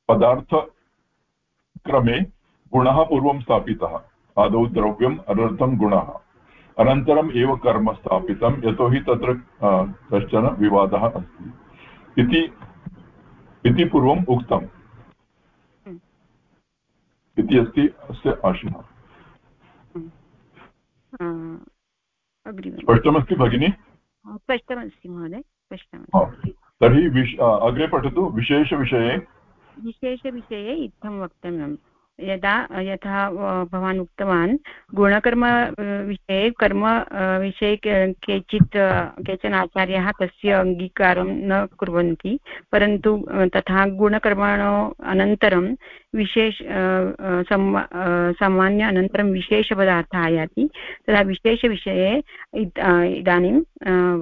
पदार्थक्रमे गुणः पूर्वं स्थापितः। आदौ द्रव्यम् अनन्तरं गुणः। अनन्तरम् एव कर्म स्थापितं यतोहि तत्र कश्चन विवादः अस्ति। इति इति पूर्वम् उक्तम्। हम्म। इति अस्ति अस्य आशयः। स्पष्टमस्ति भगिनि? स्पष्टमस्ति महोदय स्पष्टमस्ति हा। तर्हि विश अग्रे पठतु विशेषविषये. विशेषविषये इत्थं वक्तव्यं यदा यथा भवान् उक्तवान् गुणकर्म विषये कर्म विषये केचित् केचन आचार्याः तस्य अङ्गीकारं न कुर्वन्ति परन्तु तथा गुणकर्मणो अनन्तरं विशेष सामान्य अनन्तरं विशेषपदार्थः आयाति तदा विशेषविषये इदानीं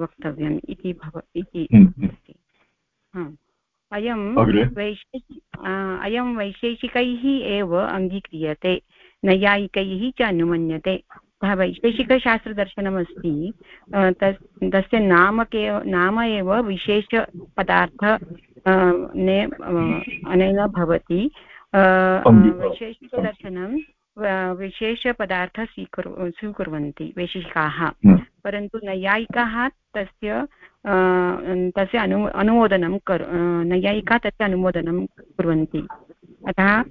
वक्तव्यम् इति भव इति हम्म, हम्म। अयं वैशेषि अयं वैशेषिकैः एव अङ्गीक्रियते नैयायिकैः च अनुमन्यते। अतः वैशेषिकशास्त्रदर्शनमस्ति तस् तस्य नाम के नाम एव विशेषपदार्थ ने अनेन भवति। वैशेषिकदर्शनं विशेषपदार्थ स्वीकुर् स्वीकुर्वन्ति वैशेषिकाः परन्तु नैयायिकाः तस्य तस्य अनु अनुमोदनं कर् नैयायिका तस्य अनुमोदनं कुर्वन्ति। अतः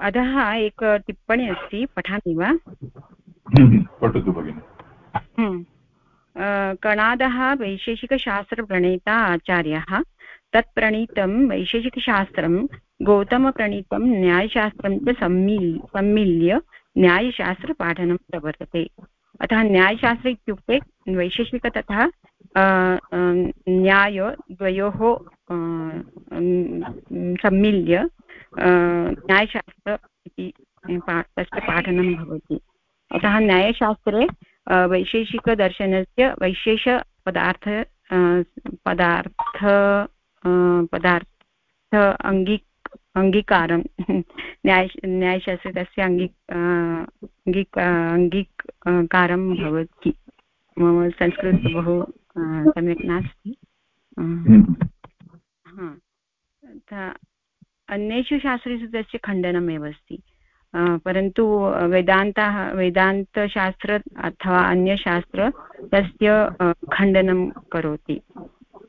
अधः एक टिप्पणी अस्ति पठामि वा? पठतु भगिनि। हम्म। कणादः वैशेषिकशास्त्रप्रणेता आचार्यः तत् प्रणीतं वैशेषिकशास्त्रं गौतमप्रणीतं न्यायशास्त्रं च सम्मिल्, सम्मिल्य न्यायशास्त्रपाठनं प्रवर्तते। अतः न्यायशास्त्र इत्युक्ते वैशेषिक तथा न्याय द्वयोः सम्मिल्य न्यायशास्त्र इति तस्य पाठनं भवति। अतः न्यायशास्त्रे वैशेषिकदर्शनस्य वैशेषपदार्थ पदार्थ पदार्थ अङ्गी अङ्गीकारं न्याय न्यायशास्त्रे तस्य अङ्गी अङ्गी अङ्गीकारं भवति। मम संस्कृतं बहु सम्यक् नास्ति। अन्येषु शास्त्रेषु तस्य खण्डनमेव अस्ति। परन्तु वेदान्तः, वेदान्तशास्त्र अथवा अन्यशास्त्र तस्य खण्डनं करोति।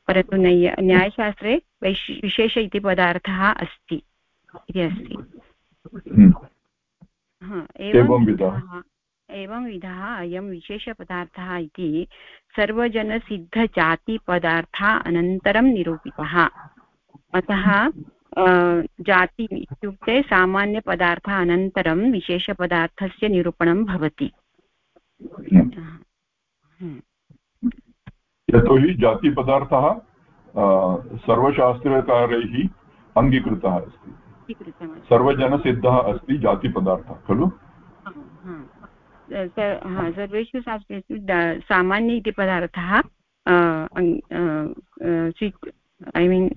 परन्तु नैय, न्यायशास्त्रे वैश्, विशेष इति पदार्थः अस्ति। इति अस्ति एवं एवं विधः। अयं विशेषपदार्थः इति सर्वजनसिद्धजातिपदार्थः अनन्तरं निरूपितः। अतः जाति इत्युक्ते सामान्यपदार्थ अनन्तरं विशेषपदार्थस्य निरूपणं भवति। यतोहि जातिपदार्थः सर्वशास्त्रकारैः अङ्गीकृतः अस्ति। सर्वजनसिद्धः अस्ति जातिपदार्थः खलु? सर्वेषु शास्त्रेषु सामान्य इति पदार्थः ऐ मीन्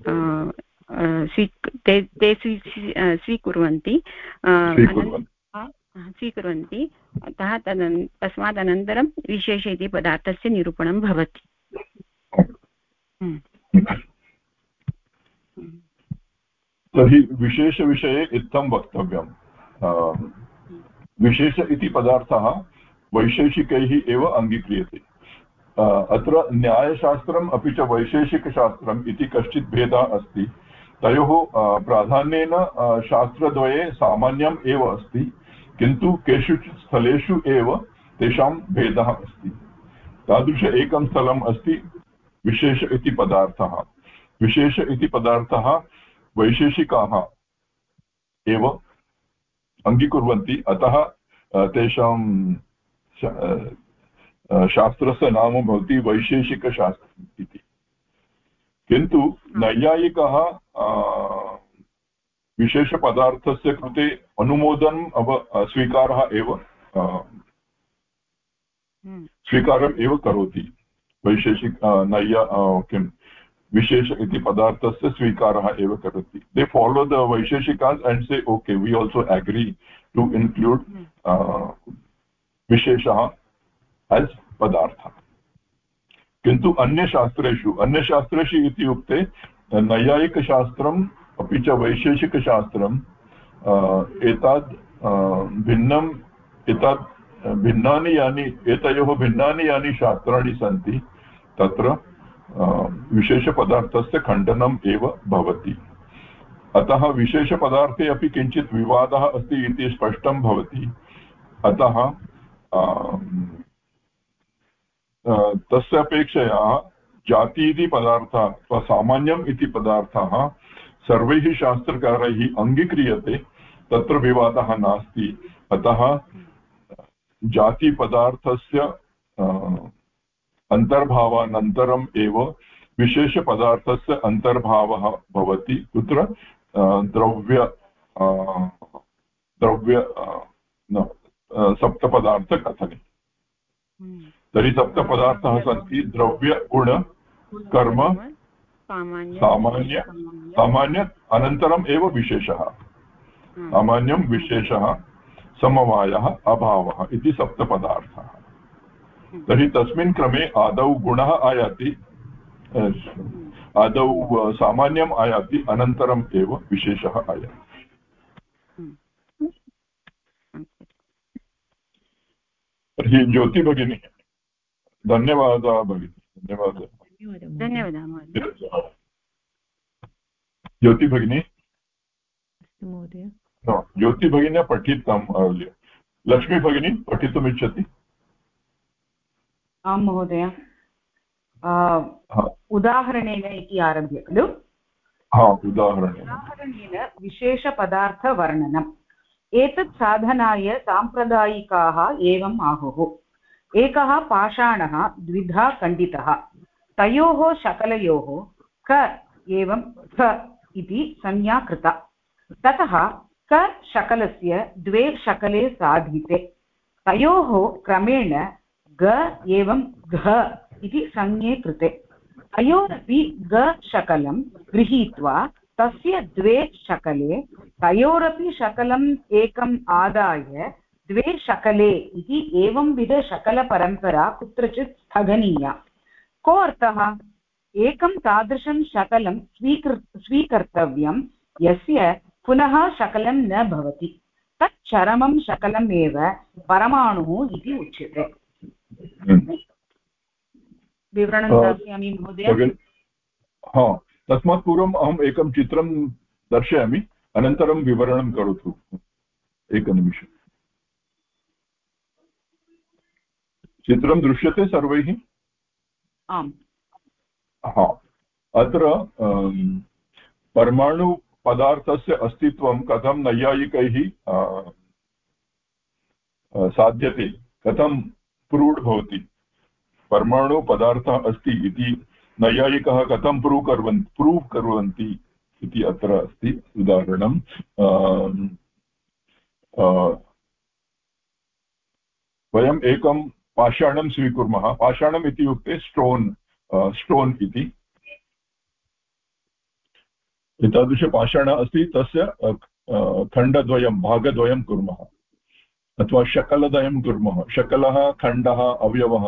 ते ते स्वीकुर्वन्ति। स्वीकुर्वन्ति। अतः तदन् तस्मात् अनन्तरं विशेष इति पदार्थस्य निरूपणं भवति। तर्हि विशेषविषये इत्थं वक्तव्यं। विशेष इति पदार्थः वैशेषिकैः एव अङ्गीक्रियते। अत्र न्यायशास्त्रम् अपि च वैशेषिकशास्त्रम् इति कश्चित् भेदः अस्ति। तयोः प्राधान्येन शास्त्रद्वये सामान्यम् एव अस्ति, किन्तु केषुचित् स्थलेषु एव तेषां भेदः अस्ति। तादृश एकं स्थलम् अस्ति विशेष इति पदार्थः। विशेष इति पदार्थः वैशेषिकाः एव अङ्गीकुर्वन्ति। अतः तेषां शास्त्रस्य नाम भवति वैशेषिकशास्त्रम् इति। किन्तु नैयायिकः विशेषपदार्थस्य कृते अनुमोदनम् अव स्वीकारः एव हम्म। स्वीकारम् एव करोति। वैशेषिक नैया किं विशेष इति पदार्थस्य स्वीकारः एव करोति। They follow the Vaisheshikas and say okay we also agree to include विशेषः एस् पदार्थ किन्तु अन्यशास्त्रेषु अन्यशास्त्रेषु इत्युक्ते नैयायिकशास्त्रम् अपि च वैशेषिकशास्त्रम् एताद् भिन्नम् एतात् भिन्नानि यानि एतयोः भिन्नानि यानि शास्त्राणि सन्ति तत्र विशेषपदार्थस्य खण्डनम् एव भवति। अतः विशेषपदार्थे अपि किञ्चित् विवादः अस्ति इति स्पष्टं भवति। अतः तस्य अपेक्षया जाति इति पदार्थः अथवा सामान्यम् इति पदार्थः सर्वैः शास्त्रकारैः अङ्गीक्रियते, तत्र विवादः नास्ति। अतः, जातिपदार्थस्य अन्तर्भावानन्तरम् एव विशेषपदार्थस्य अन्तर्भावः भवति। कुत्र? द्रव्य द्रव्य सप्तपदार्थकथने। तर्हि सप्तपदार्थाः सन्ति। द्रव्यगुण कर्म सामान्य सामान्य अनन्तरम् एव विशेषः। सामान्यं विशेषः समवायः अभावः इति सप्तपदार्थः। तर्हि तस्मिन् क्रमे आदौ गुणः आयाति। आदौ सामान्यम् आयाति अनन्तरम् एव विशेषः आयाति। तर्हि ज्योति भगिनी धन्यवादः भगिनि धन्यवादः। धन्यवादः ज्योति भगिनी? महोदय। ज्योतिभगिन्या पठितम् लक्ष्मी भगिनी पठितुम् इच्छति आं महोदय उदाहरणेन इति आरभ्य खलु? उदाहरणेन। विशेषपदार्थवर्णनम्। एतत् साधनाय साम्प्रदायिकाः एवम् आहुः। एकः पाषाणः द्विधा खण्डितः। तयोः शकलयोः क एवं ख इति संज्ञा कृता ततः क शकलस्य द्वे शकले साधिते। तयोः क्रमेण ग एवं घ इति संज्ञे कृते। तयोरपि ग शकलं गृहीत्वा तस्य द्वे शकले, तयोरपि शकलम् एकम् आदाय, द्वे शकले इति एवंविधशकलपरम्परा कुत्रचित् स्थगनीया। को अर्थः एकं तादृशं शकलं स्वीकृ, स्वीकर्तव्यं यस्य पुनः शकलं न भवति। तत् चरमं परमाणुः इति उच्यते। विवरणं दास्यामि महोदय। हा तस्मात् पूर्वम् अहम् एकं चित्रं दर्शयामि अनन्तरं विवरणं करोतु। एकनिमिषम्। चित्रं दृश्यते सर्वैः? आम्। हा अत्र परमाणु पदार्थस्य अस्तित्वं कथं नैयायिकैः साध्यते कथं प्रूव्ड् भवति परमाणुपदार्थः अस्ति इति नैयायिकः कथं प्रूव् कुर्वन्, प्रूव् कुर्वन्ति इति अत्र अस्ति उदाहरणं। वयम् एकं पाषाणं स्वीकुर्मः। पाषाणम् इत्युक्ते स्टोन् स्टोन् इति। एतादृशपाषाण अस्ति, तस्य खण्डद्वयं, भागद्वयं कुर्मः। अथवा शकलद्वयं कुर्मः शकलः, खण्डः, अवयवः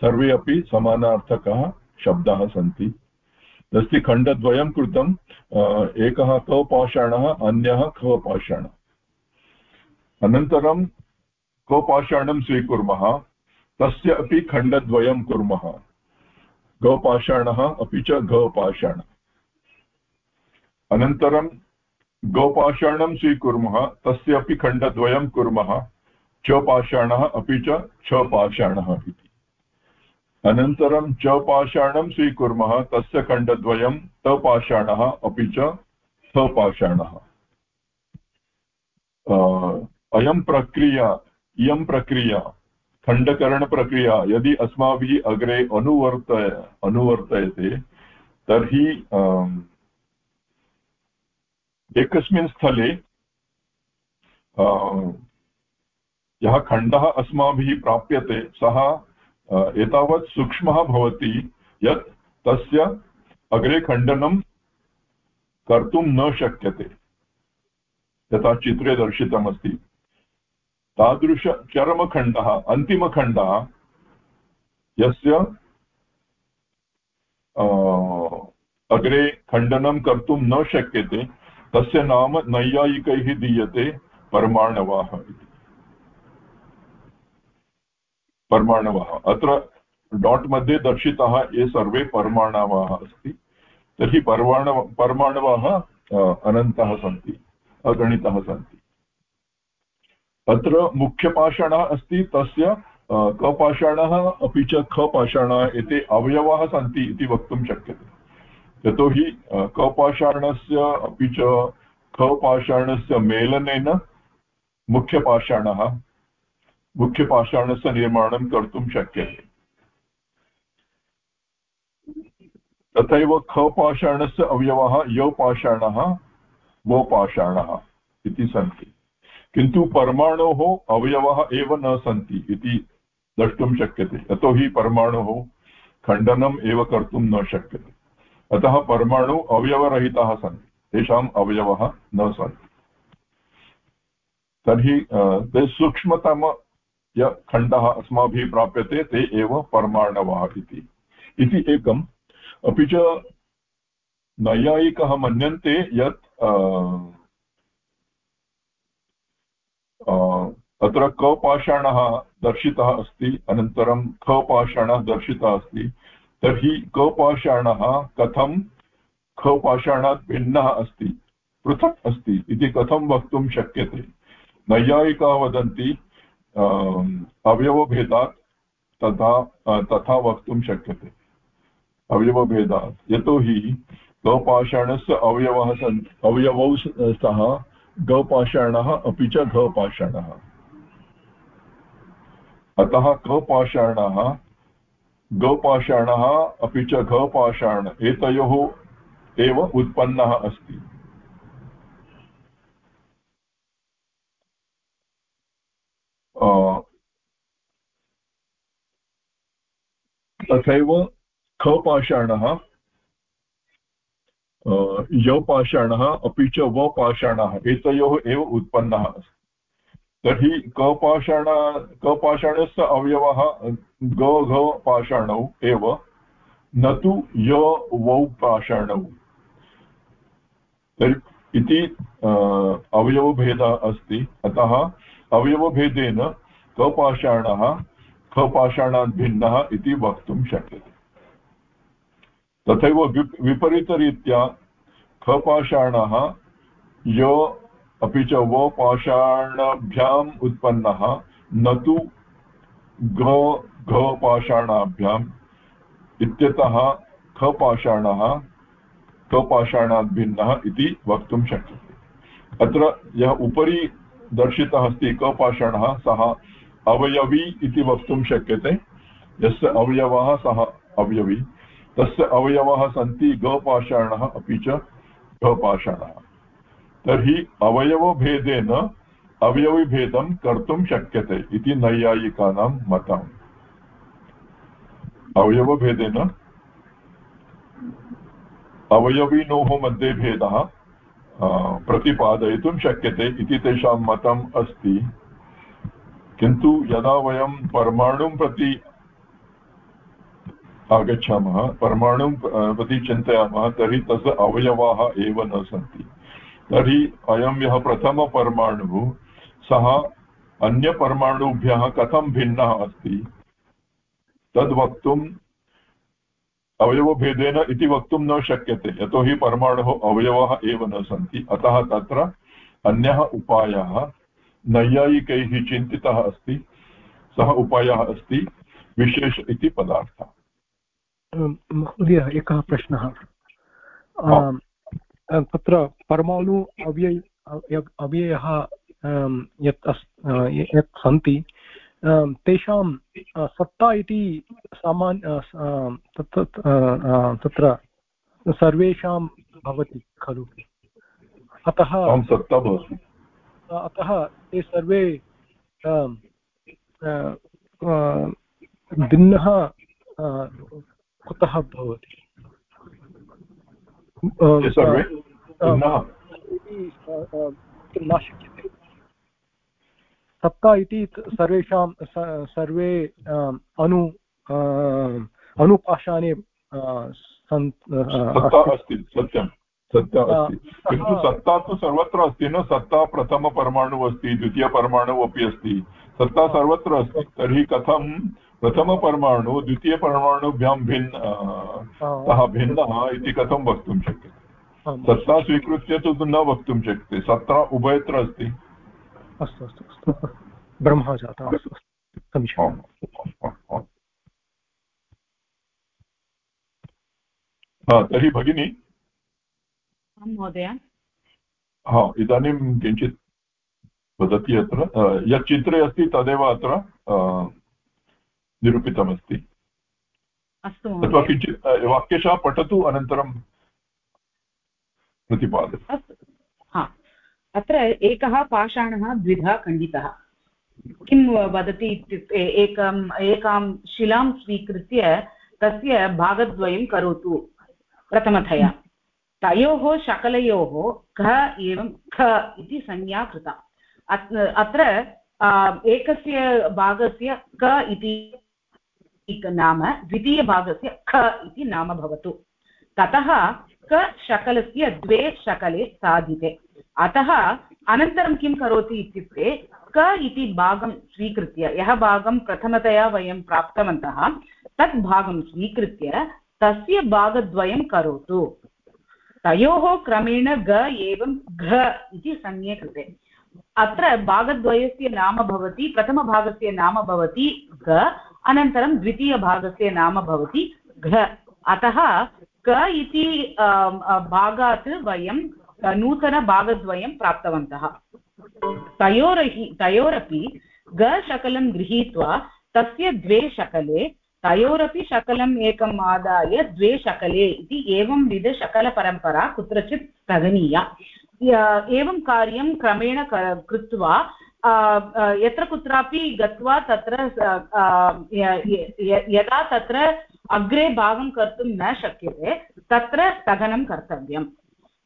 सर्वे अपि समानार्थकः शब्दाः सन्ति। अस्ति खण्डद्वयं कृतं एकः कपाषाणः, अन्यः खपाषाणः अनन्तरं कपाषाणं स्वीकुर्मः, तस्य अपि खण्डद्वयं कुर्मः। गपाषाणः अपि च गपाषाणः अनन्तरं गोपाषाणं स्वीकुर्मः, तस्य अपि खण्डद्वयं कुर्मः। च पाषाणः अपि च छ पाषाणः इति। अनन्तरं च पाषाणं स्वीकुर्मः, तस्य खण्डद्वयं तपाषाणः अपि च पाषाणः अयं प्रक्रिया, इयं प्रक्रिया, खण्डकरणप्रक्रिया यदि अस्माभिः अग्रे अनुवर्तय अनुवर्तयते, तर्हि एकस्मिन् स्थले यः खण्डः अस्माभिः प्राप्यते, सः एतावत् सूक्ष्मः भवति, यत् तस्य अग्रे खण्डनं कर्तुं न शक्यते। यथा चित्रे दर्शितमस्ति। तादृशचरमखण्डः अन्तिमखण्डः, यस्य अग्रे खण्डनं कर्तुं न शक्यते, तस्य नाम नैयायिकैः दीयते परमाणवः इति। परमाणवः। अत्र डाट् मध्ये दर्शिताः ये सर्वे परमाणवः अस्ति। तर्हि परमाणव, परमाणवः अनन्तः सन्ति, अगणितः सन्ति। अत्र मुख्यपाषाणः अस्ति, तस्य कपाषाणः अपि च खपाषाणः एते अवयवाः सन्ति इति वक्तुं शक्यते। यतोहि कपाषाणस्य अपि च खपाषाणस्य मेलनेन मुख्यपाषाणः मुख्यपाषाणस्य निर्माणं कर्तुं शक्यते। तथैव खपाषाणस्य अवयवः यपाषाणः वपाषाणः इति सन्ति। किन्तु परमाणोः अवयवः एव न सन्ति इति द्रष्टुं शक्यते। यतोहि परमाणुः खण्डनम् एव कर्तुं न शक्यते। अतः परमाणु अवयवरहिताः सन्ति। तेषाम् अवयवः न सन्ति। तर्हि सूक्ष्मतम य खण्डः अस्माभिः प्राप्यते, ते एव परमाणवः इति इति एकम्। अपि च नैयायिकः मन्यन्ते यत् अत्र कपाषाणः दर्शितः अस्ति, अनन्तरं खपाषाणः दर्शितः अस्ति। तर्हि कपाषाणः कथं खपाषाणात् भिन्नः अस्ति? पृथक् अस्ति इति कथं वक्तुं शक्यते? नैयायिकाः वदन्ति अवयवभेदात् तथा तथा वक्तुं शक्यते। अवयवभेदात् यतोहि गौपाषाणस्य अवयवः सन्, अवयवौ स्तः गौपाषाणः अपि च घपाषाणः अतः कपाषाणः गौपाषाणः अपि च घपाषाण एतयोः एव उत्पन्नः अस्ति। तथैव खपाषाणः यपाषाणः अपि च वपाषाणः, एतयोः एव उत्पन्नः तर्हि कपाषाण, कपाषाणस्य अवयवः ग घ, पाषाणौ एव, न तु य, वौ पाषाणौ। तर्हि इति अवयवभेदः अस्ति। अतः अवयवभेदेन कपाषाणः खपाषाणात् भिन्नः इति वक्तुं शक्यते। तथैव विपरीतरीत्या खपाषाणः य अपि च वपाषाणाभ्याम् उत्पन्नः, न तु ग घपाषाणाभ्याम् इत्यतः खपाषाणः कपाषाणात् भिन्नः इति वक्तुं शक्यते। अत्र यः उपरि दर्शितः अस्ति कपाषाणः सः अवयवी इति वक्तुं शक्यते। यस्य अवयवः सः अवयवी, तस्य अवयवः सन्ति गपाषाणः अपि च गपाषाणः। तर्हि अवयवभेदेन अवयविभेदं कर्तुं शक्यते इति नैयायिकानां मतम् अवयवभेदेन अवयविनोः मध्ये भेदः प्रतिपादयितुं शक्यते इति तेषां मतम् अस्ति। किन्तु यदा वयं परमाणुं प्रति आगच्छामः, परमाणुं प्रति चिन्तयामः, तर्हि तस्य अवयवाः एव न सन्ति। तर्हि अयं यः प्रथमपरमाणुः, सः अन्यपरमाणुभ्यः कथं भिन्नः अस्ति? तद् वक्तुम् अवयवभेदेन इति वक्तुं न शक्यते, यतोहि परमाणुः अवयवः एव न सन्ति। अतः तत्र अन्यः उपायः नैयायिकैः चिन्तितः अस्ति सः उपायः अस्ति विशेष इति पदार्थः। महोदय एकः प्रश्नः। तत्र परमाणु अव्यय अव्ययः यत् अस् यत् सन्ति तेषां सत्ता इति सामान्य तत्र सर्वेषां भवति खलु। अतः सत्ता भवति। अतः ते सर्वे भिन्नः कुतः भवति? न शक्यते? सत्ता इति सर्वेषां सर्वे अनु अनुपाषाणे अस्ति। सत्यं सत्ता अस्ति। किन्तु सत्ता तु सर्वत्र अस्ति न? सत्ता प्रथमपरमाणुः अस्ति द्वितीयपरमाणुः अपि अस्ति। सत्ता सर्वत्र अस्ति तर्हि कथं? प्रथमपरमाणु द्वितीयपरमाणुभ्यां भिन्न सः भिन्नः इति कथं वक्तुं शक्यते? सत्ता स्वीकृत्य तु न वक्तुं शक्यते। सत्ता उभयत्र अस्ति। अस्तु अस्तु अस्तु। ब्रह्मा जाता अस्तु समीचीनं तर्हि भगिनी आं महोदय। हा इदानीं किञ्चित् वदति अत्र यत् चित्रे अस्ति तदेव अत्र निरूपितमस्ति। अस्तु अथवा किञ्चित् वाक्यशः पठतु अनन्तरं प्रतिपादय अस्तु। हा। अत्र एकः पाषाणः द्विधा खण्डितः। किं वदति इत्युक्ते एकम् एकां शिलां स्वीकृत्य तस्य भागद्वयं करोतु प्रथमतया। तयोः शकलयोः क एवं ख इति संज्ञा कृता। अत्र एकस्य भागस्य क इति नाम, द्वितीयभागस्य ख इति नाम भवतु। ततः क शकलस्य द्वे शकले साधिते। अतः अनन्तरं किं करोति इत्युक्ते, क इति भागं स्वीकृत्य, यः भागं प्रथमतया वयं प्राप्तवन्तः तत् भागं स्वीकृत्य तस्य भागद्वयं करोतु। तयोः क्रमेण ग एवं घ इति संज्ञे कृते। अत्र भागद्वयस्य नाम भवति, प्रथमभागस्य नाम भवति ग, अनन्तरं द्वितीयभागस्य नाम भवति घ। अतः क इति भागात् वयं नूतनभागद्वयं प्राप्तवन्तः। तयोरहि, तयोरपि गशकलं गृहीत्वा तस्य द्वे शकले तयोरपि शकलम् एकम् आदाय द्वे शकले इति एवंविधशकलपरम्परा कुत्रचित् स्थगनीया एवं कार्यं क्रमेण कृत्वा यत्र कुत्रापि गत्वा तत्र यदा तत्र अग्रे भागं कर्तुं न शक्यते, तत्र स्थगनं कर्तव्यम्।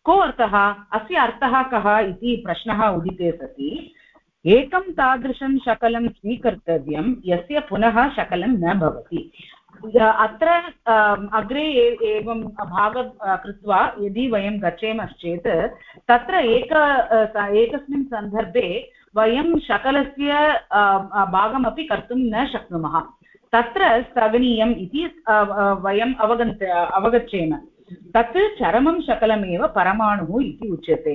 को अर्थः? अस्य अर्थः कः इति प्रश्नः उदिते सति। एकं तादृशं शकलं स्वीकर्तव्यं, यस्य पुनः शकलं न भवति। अत्र अग्रे एवं भाग कृत्वा यदि वयं गच्छेमश्चेत्, तत्र एक एकस्मिन् सन्दर्भे वयं शकलस्य भागमपि कर्तुं न शक्नुमः। तत्र स्थगनीयम् इति वयम् अवगन्त, अवगच्छेम। तत् चरमं शकलमेव परमाणुः इति उच्यते।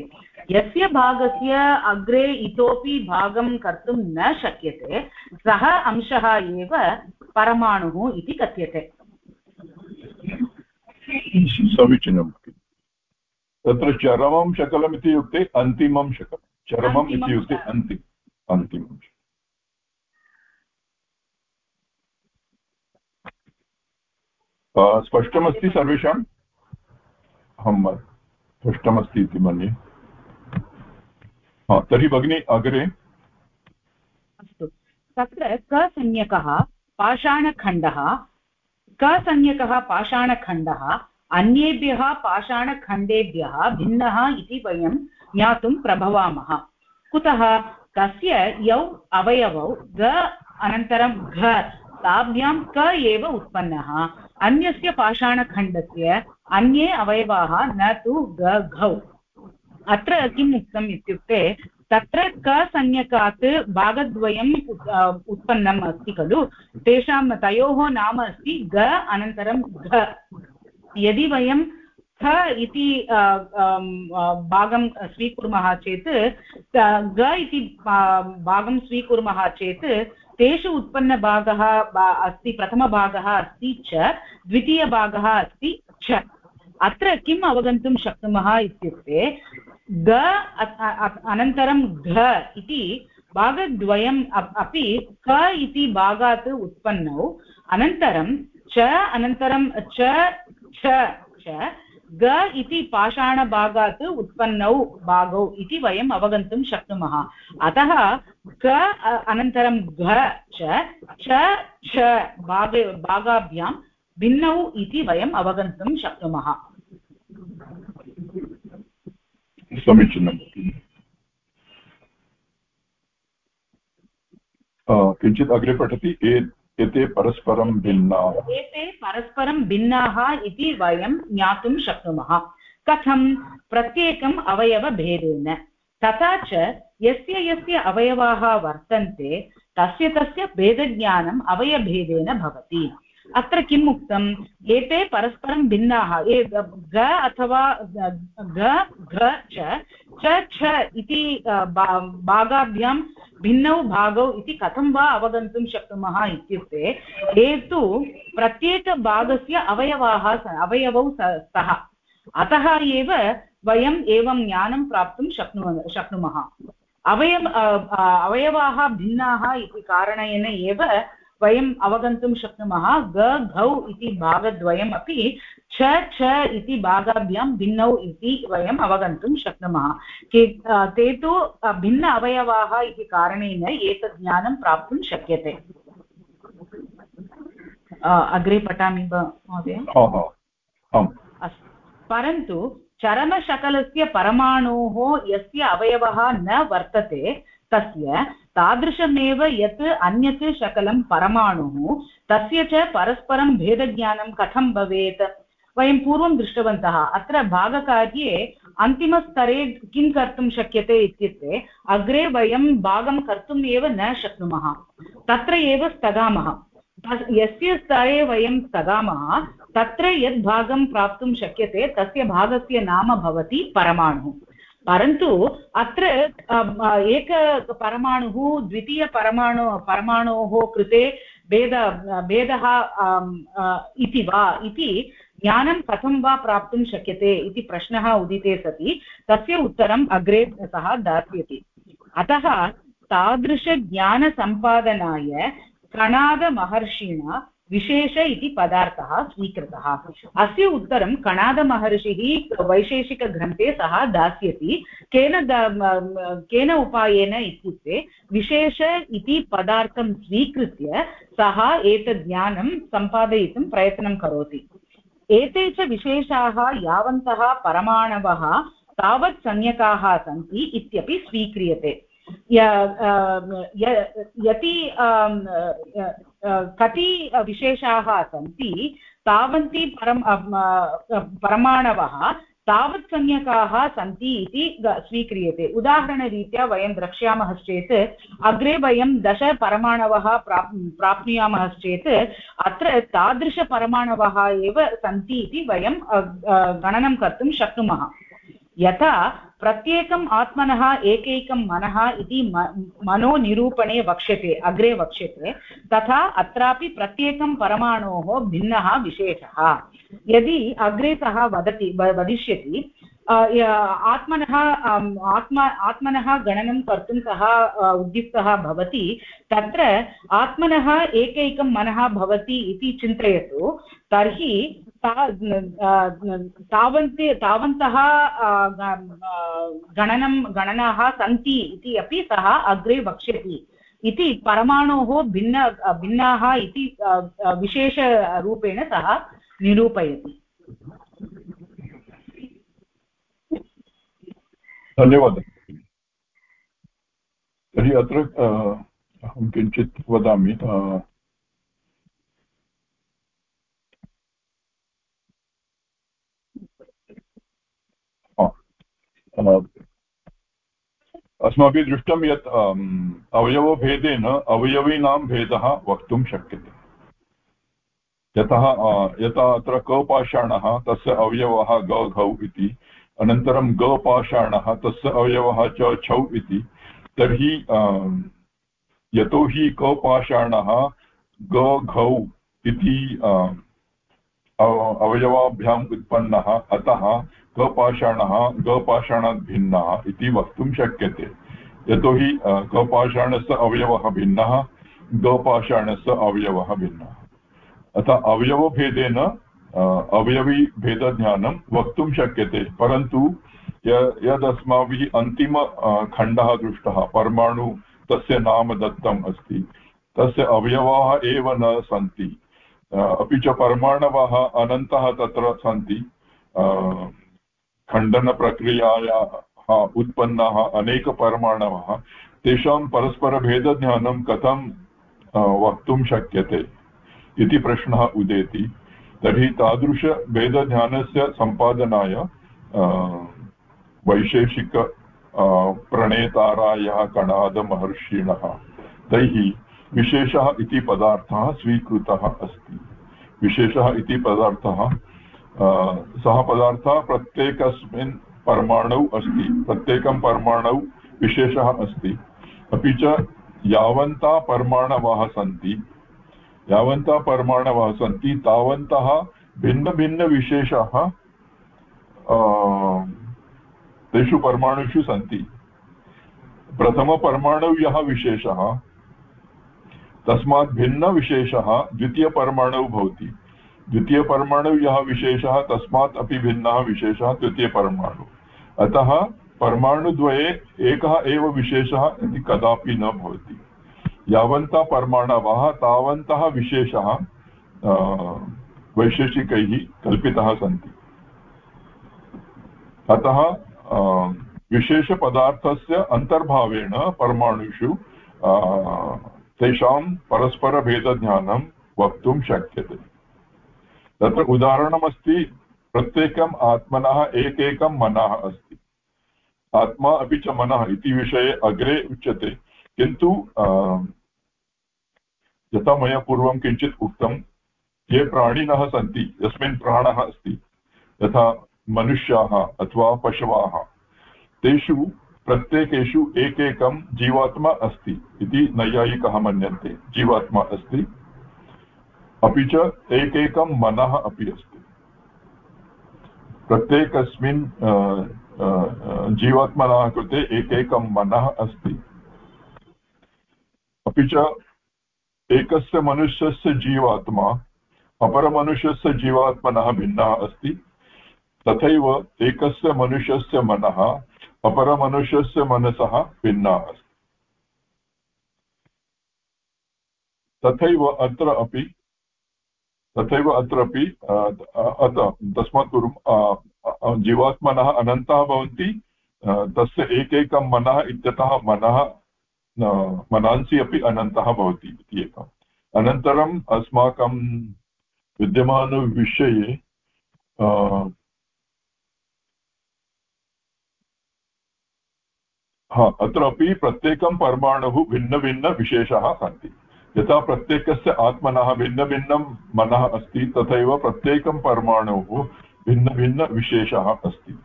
यस्य भागस्य अग्रे इतोपि भागं कर्तुं न शक्यते सः अंशः एव परमाणुः इति कथ्यते। समीचीनं तत्र चरमं शकलम् इत्युक्ते अन्तिमं शकलं चरमम् इत्युक्ते अन्तिम अन्तिमं स्पष्टमस्ति सर्वेषाम् अहं स्पष्टमस्ति इति मन्ये। तर्हि भगिनी अग्रे अस्तु। तत्र कसंज्ञकः पाषाणखण्डः कसंज्ञकः पाषाणखण्डः, अन्येभ्यः पाषाणखण्डेभ्यः भिन्नः इति वयं ज्ञातुं प्रभवामः। कुतः? कस्य यौ अवयवौ ग अनन्तरं घ ताभ्यां क एव उत्पन्नः। अन्यस्य पाषाणखण्डस्य अन्ये अवयवाः न तु ग घौ। अत्र किम् उक्तम् इत्युक्ते, तत्र कसंज्ञकात् भागद्वयम् उत्पन्नम् अस्ति खलु, तेषां तयोः नाम अस्ति ग, अनन्तरं घ. यदि वयं ख इति भागं स्वीकुर्मः चेत् ग इति भागं स्वीकुर्मः चेत्, तेषु उत्पन्नभागः अस्ति, प्रथमभागः अस्ति च, द्वितीयभागः अस्ति च। अत्र किम् अवगन्तुं शक्नुमः इत्युक्ते ग अनन्तरं घ इति भागद्वयम् अपि क इति भागात् उत्पन्नौ। अनन्तरं च अनन्तरं च च ग इति पाषाणभागात् उत्पन्नौ भागौ इति वयम् अवगन्तुं शक्नुमः। अतः क अनन्तरं घ च च भागे भागाभ्यां भिन्नौ इति वयम् अवगन्तुं शक्नुमः। समीचीनं किञ्चित् अग्रे पठति एते परस्परं भिन्नाः। एते परस्परं भिन्नाः इति वयं ज्ञातुं शक्नुमः। कथं? प्रत्येकम् अवयवभेदेन। तथा च यस्य यस्य अवयवाः वर्तन्ते, तस्य तस्य भेदज्ञानम् अवयभेदेन भवति। अत्र किम् उक्तम्? एते परस्परं भिन्नाः। ग अथवा घ घ, च छ इति भागाभ्यां भिन्नौ भागौ इति कथं वा अवगन्तुं शक्नुमः इत्युक्ते ते तु प्रत्येकभागस्य अवयवाः अवयवौ स्तः अतः एव वयम् एवं ज्ञानं प्राप्तुं शक्नुमः शक्नुमः। अवयव अवयवाः भिन्नाः इति कारणेन एव वयम् अवगन्तुं शक्नुमः ग घौ इति भागद्वयम् अपि छ छ इति भागाभ्यां भिन्नौ इति वयम् अवगन्तुं शक्नुमः। ते तु भिन्न अवयवाः इति कारणेन एतत् ज्ञानं प्राप्तुं शक्यते। अग्रे पठामि महोदय। परन्तु चरमशकलस्य परमाणोः यस्य अवयवः न वर्तते तस्य तादृशमेव यत् अन्यत् शकलं परमाणुः, तस्य च परस्परं भेदज्ञानं कथं भवेत्? वयं पूर्वं दृष्टवन्तः, अत्र भागकार्ये अन्तिमस्तरे किं कर्तुं शक्यते इत्युक्ते, अग्रे वयं भागं कर्तुम् एव न शक्नुमः। तत्र एव स्थगामः। यस्य स्तरे वयं स्थगामः, तत्र यद् भागं प्राप्तुं शक्यते, तस्य भागस्य नाम भवति परमाणुः। परन्तु अत्र एक परमाणुः द्वितीयपरमाणु परमाणोः कृते भेद, भेदः इति वा इति ज्ञानं कथं वा प्राप्तुं शक्यते इति प्रश्नः उदिते सति। तस्य उत्तरम् अग्रे सः दास्यति। अतः तादृशज्ञानसम्पादनाय कणादमहर्षिणा विशेष इति पदार्थः स्वीकृतः। अस्य उत्तरं कणादमहर्षिः वैशेषिकग्रन्थे सः दास्यति। केन केन उपायेन इत्युक्ते विशेष इति पदार्थं स्वीकृत्य सः एतद् ज्ञानं सम्पादयितुं प्रयत्नं करोति। एते च विशेषाः यावन्तः परमाणवः तावत् संज्ञकाः सन्ति इत्यपि स्वीक्रियते। यदि कति विशेषाः सन्ति, तावन्ति परम् परमाणवः तावत् संज्ञकाः सन्ति इति स्वीक्रियते। उदाहरणरीत्या वयं द्रक्ष्यामश्चेत् अग्रे वयं दशपरमाणवः प्राप् प्राप्नुयामश्चेत् अत्र तादृशपरमाणवः एव सन्ति इति वयं गणनं कर्तुं शक्नुमः। यथा प्रत्येकम् आत्मनः, एकैकं मनः इति मनोनिरूपणे वक्ष्यते, अग्रे वक्ष्यते, तथा अत्रापि प्रत्येकं परमाणोः भिन्नः विशेषः। यदि अग्रे सः वदति वदिष्यति आत्मनः आत्मा, आत्मनः गणनं कर्तुं सः उद्युक्तः भवति, तत्र आत्मनः, एकैकं मनः भवति इति चिन्तयतु, तर्हि तावन्ति, तावन्तः गणनं, गणनाः सन्ति इति अपि सः अग्रे वक्ष्यति। इति परमाणोः भिन्न, भिन्नाः इति विशेषरूपेण सः निरूपयति। धन्यवादः। तर्हि अत्र अहं किञ्चित् वदामि अस्माभिः दृष्टं यत् अवयवभेदेन अवयवीनां भेदः वक्तुं शक्यते। यतः यथा अत्र कपाषाणः, तस्य अवयवः ग, घौ इति, अनन्तरं गपाषाणः, तस्य अवयवः च छौ इति, तर्हि यतोहि कपाषाणः ग, घौ इति अवयवाभ्याम् उत्पन्नः, अतः कपाषाणः गपाषाणात् भिन्नः इति वक्तुं शक्यते। यतोहि कपाषाणस्य अवयवः भिन्नः, गपाषाणस्य अवयवः भिन्नः। अतः अवयवभेदेन अवयवीभेदज्ञानं वक्तुं शक्यते। परन्तु यदस्माभिः अन्तिम खण्डः दृष्टः, परमाणु तस्य नाम दत्तम् अस्ति। तस्य अवयवाः एव न सन्ति। अपि च परमाणवः अनन्तः तत्र सन्ति। खण्डनप्रक्रियायाः उत्पन्नाः अनेकपरमाणवः तेषां परस्परभेदज्ञानं कथं वक्तुं शक्यते इति प्रश्नः उदेति। तर्हि तादृशभेदज्ञानस्य सम्पादनाय वैशेषिक प्रणेतारायः कणादमहर्षिणः, तैः विशेषः इति पदार्थः स्वीकृतः अस्ति। विशेषः इति पदार्थः सः पदार्थः प्रत्येकस्मिन् परमाणौ अस्ति, प्रत्येकं परमाणौ विशेषः अस्ति। अपि च यावन्तः परमाणवः सन्ति। यावन्तः परमाणवः सन्ति, तावन्तः भिन्नभिन्नविशेषाः तेषु परमाणुषु सन्ति। प्रथमपरमाणु यः विशेषः, तस्मात् भिन्नविशेषः द्वितीयपरमाणुः भवति। द्वितीयपरमाणु यः विशेषः, तस्मात् अपि भिन्नः विशेषः तृतीयपरमाणु अतः परमाणुद्वये एकः एव विशेषः इति कदापि न भवति। यावन्तः परमाणवः, तावन्तः विशेषः वैशेषिकैः कल्पितः सन्ति। अतः विशेषपदार्थस्य अन्तर्भावेण परमाणुषु तेषां परस्परभेदज्ञानं वक्तुं शक्यते। तत्र उदाहरणमस्ति प्रत्येकम् आत्मनः एकैकं मनः अस्ति। आत्मा अपि च मनः इति विषये अग्रे उच्यते। किन्तु यथा मया पूर्वं किञ्चित् उक्तं, ये प्राणिनः सन्ति, यस्मिन् प्राणः अस्ति, यथा मनुष्याः अथवा पशवः, तेषु, प्रत्येकेषु एकैकं जीवात्मा अस्ति इति नैयायिकः मन्यन्ते। जीवात्मा अस्ति अपि च एकैकं मनः अपि अस्ति। प्रत्येकस्मिन् जीवात्मनः कृते एकैकं मनः अस्ति। अपि च एकस्य मनुष्यस्य जीवात्मा, अपरमनुष्यस्य जीवात्मनः भिन्नः अस्ति। तथैव एकस्य मनुष्यस्य मनः, अपरमनुष्यस्य मनसः भिन्ना अस्ति। तथैव अत्र अपि तथैव अत्रापि अत तस्मात् पूर्वं जीवात्मनः अनन्ताः भवन्ति तस्य एकैकं मनः इत्यतः मनः मनांसि अपि अनन्तः भवति इति एकम्। अनन्तरम् अस्माकं विद्यमानविषये हा, अत्रापि प्रत्येकं परमाणुः भिन्नभिन्नविशेषाः सन्ति। यथा प्रत्येकस्य आत्मनः भिन्नभिन्नं मनः अस्ति, तथैव प्रत्येकं परमाणुः भिन्नभिन्नविशेषः अस्ति।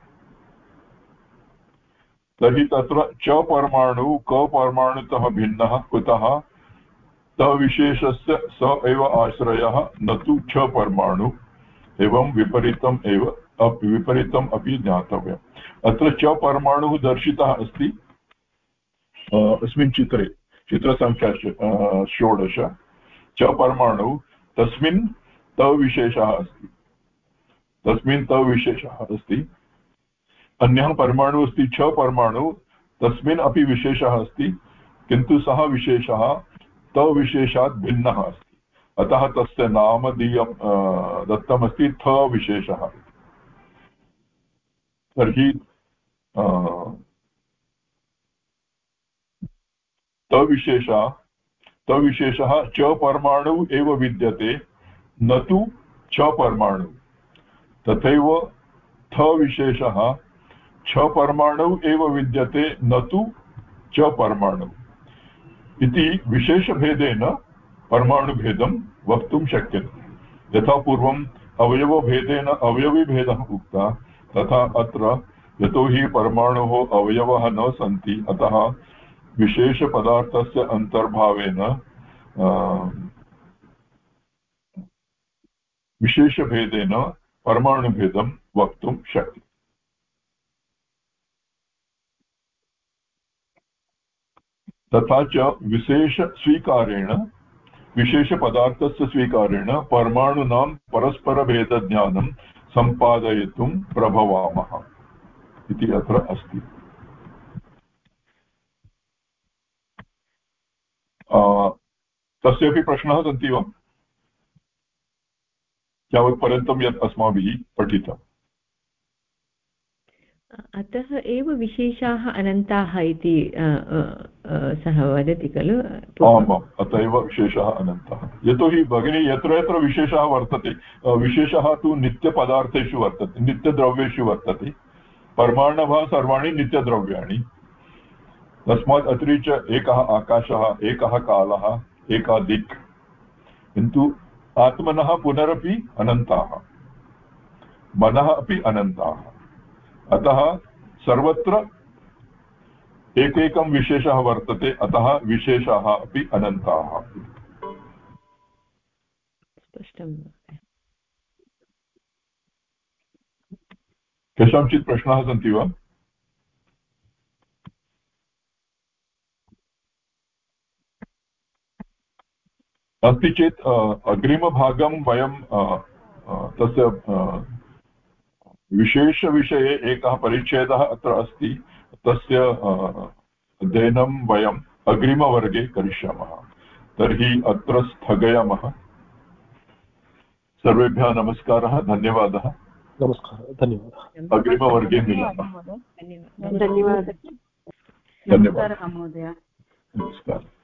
तर्हि तत्र च परमाणुः, क परमाणुतः भिन्नः, कुतः? तविशेषस्य स एव आश्रयः, न तु च परमाणु। एवं विपरीतम् एव विपरीतम् अपि ज्ञातव्यम्। अत्र च परमाणुः दर्शितः अस्ति। अस्मिन् चित्रे। चित्रसङ्ख्या षोडश च परमाणु तस्मिन् तविशेषः अस्ति तस्मिन् तविशेषः अस्ति अन्यः परमाणु अस्ति छ परमाणु तस्मिन् अपि विशेषः अस्ति किन्तु सः विशेषः तविशेषात् भिन्नः अस्ति अतः तस्य नाम दीयं दत्तमस्ति थ विशेषः तर्हि तविशेषः तविशेषः च परमाणु एव विद्यते, न तु च परमाणु। तथैव थविशेषः छ परमाणु एव विद्यते, न तु च परमाणु। इति विशेषभेदेन परमाणुभेदं वक्तुं शक्यते। यथा पूर्वम् अवयवभेदेन अवयविभेदः उक्तः, तथा अत्र यतोहि परमाणोः अवयवः न सन्ति, अतः विशेषपदार्थस्य अन्तर्भावेन विशेषभेदेन परमाणुभेदं वक्तुं शक्यते तथा च विशेषस्वीकारेण, विशेषपदार्थस्य स्वीकारेण परमाणूनां परस्परभेदज्ञानं सम्पादयितुं प्रभवामः इति अत्र अस्ति। तस्यापि प्रश्नाः सन्ति वा यावत्पर्यन्तं यत् अस्माभिः पठितम्. अतः एव विशेषाः अनन्ताः इति सः वदति खलु? आम् आम्. अत एव विशेषः अनन्तः. यतोहि भगिनी यत्र यत्र विशेषः वर्तते विशेषः तु नित्यपदार्थेषु वर्तते नित्यद्रव्येषु वर्तते। परमाणवः सर्वाणि नित्यद्रव्याणि। तस्मात् अतिरिच्य एकः आकाशः एकः कालः एका दिक्। किन्तु आत्मनः पुनरपि अनन्ताः। मनः अपि अनन्ताः। अतः सर्वत्र एकैकं विशेषः वर्तते अतः विशेषाः अपि अनन्ताः। केषाञ्चित् प्रश्नाः सन्ति वा? अस्ति चेत् अग्रिमभागं वयं तस्य विशेषविषये एकः परिच्छेदः अत्र अस्ति। तस्य अध्ययनं वयम् अग्रिमवर्गे करिष्यामः। तर्हि अत्र स्थगयामः। सर्वेभ्यः नमस्कारः धन्यवादः। नमस्कारः धन्यवादः। अग्रिमवर्गे मिलामः। धन्यवादः। धन्यवादः। महोदय। नमस्कारः।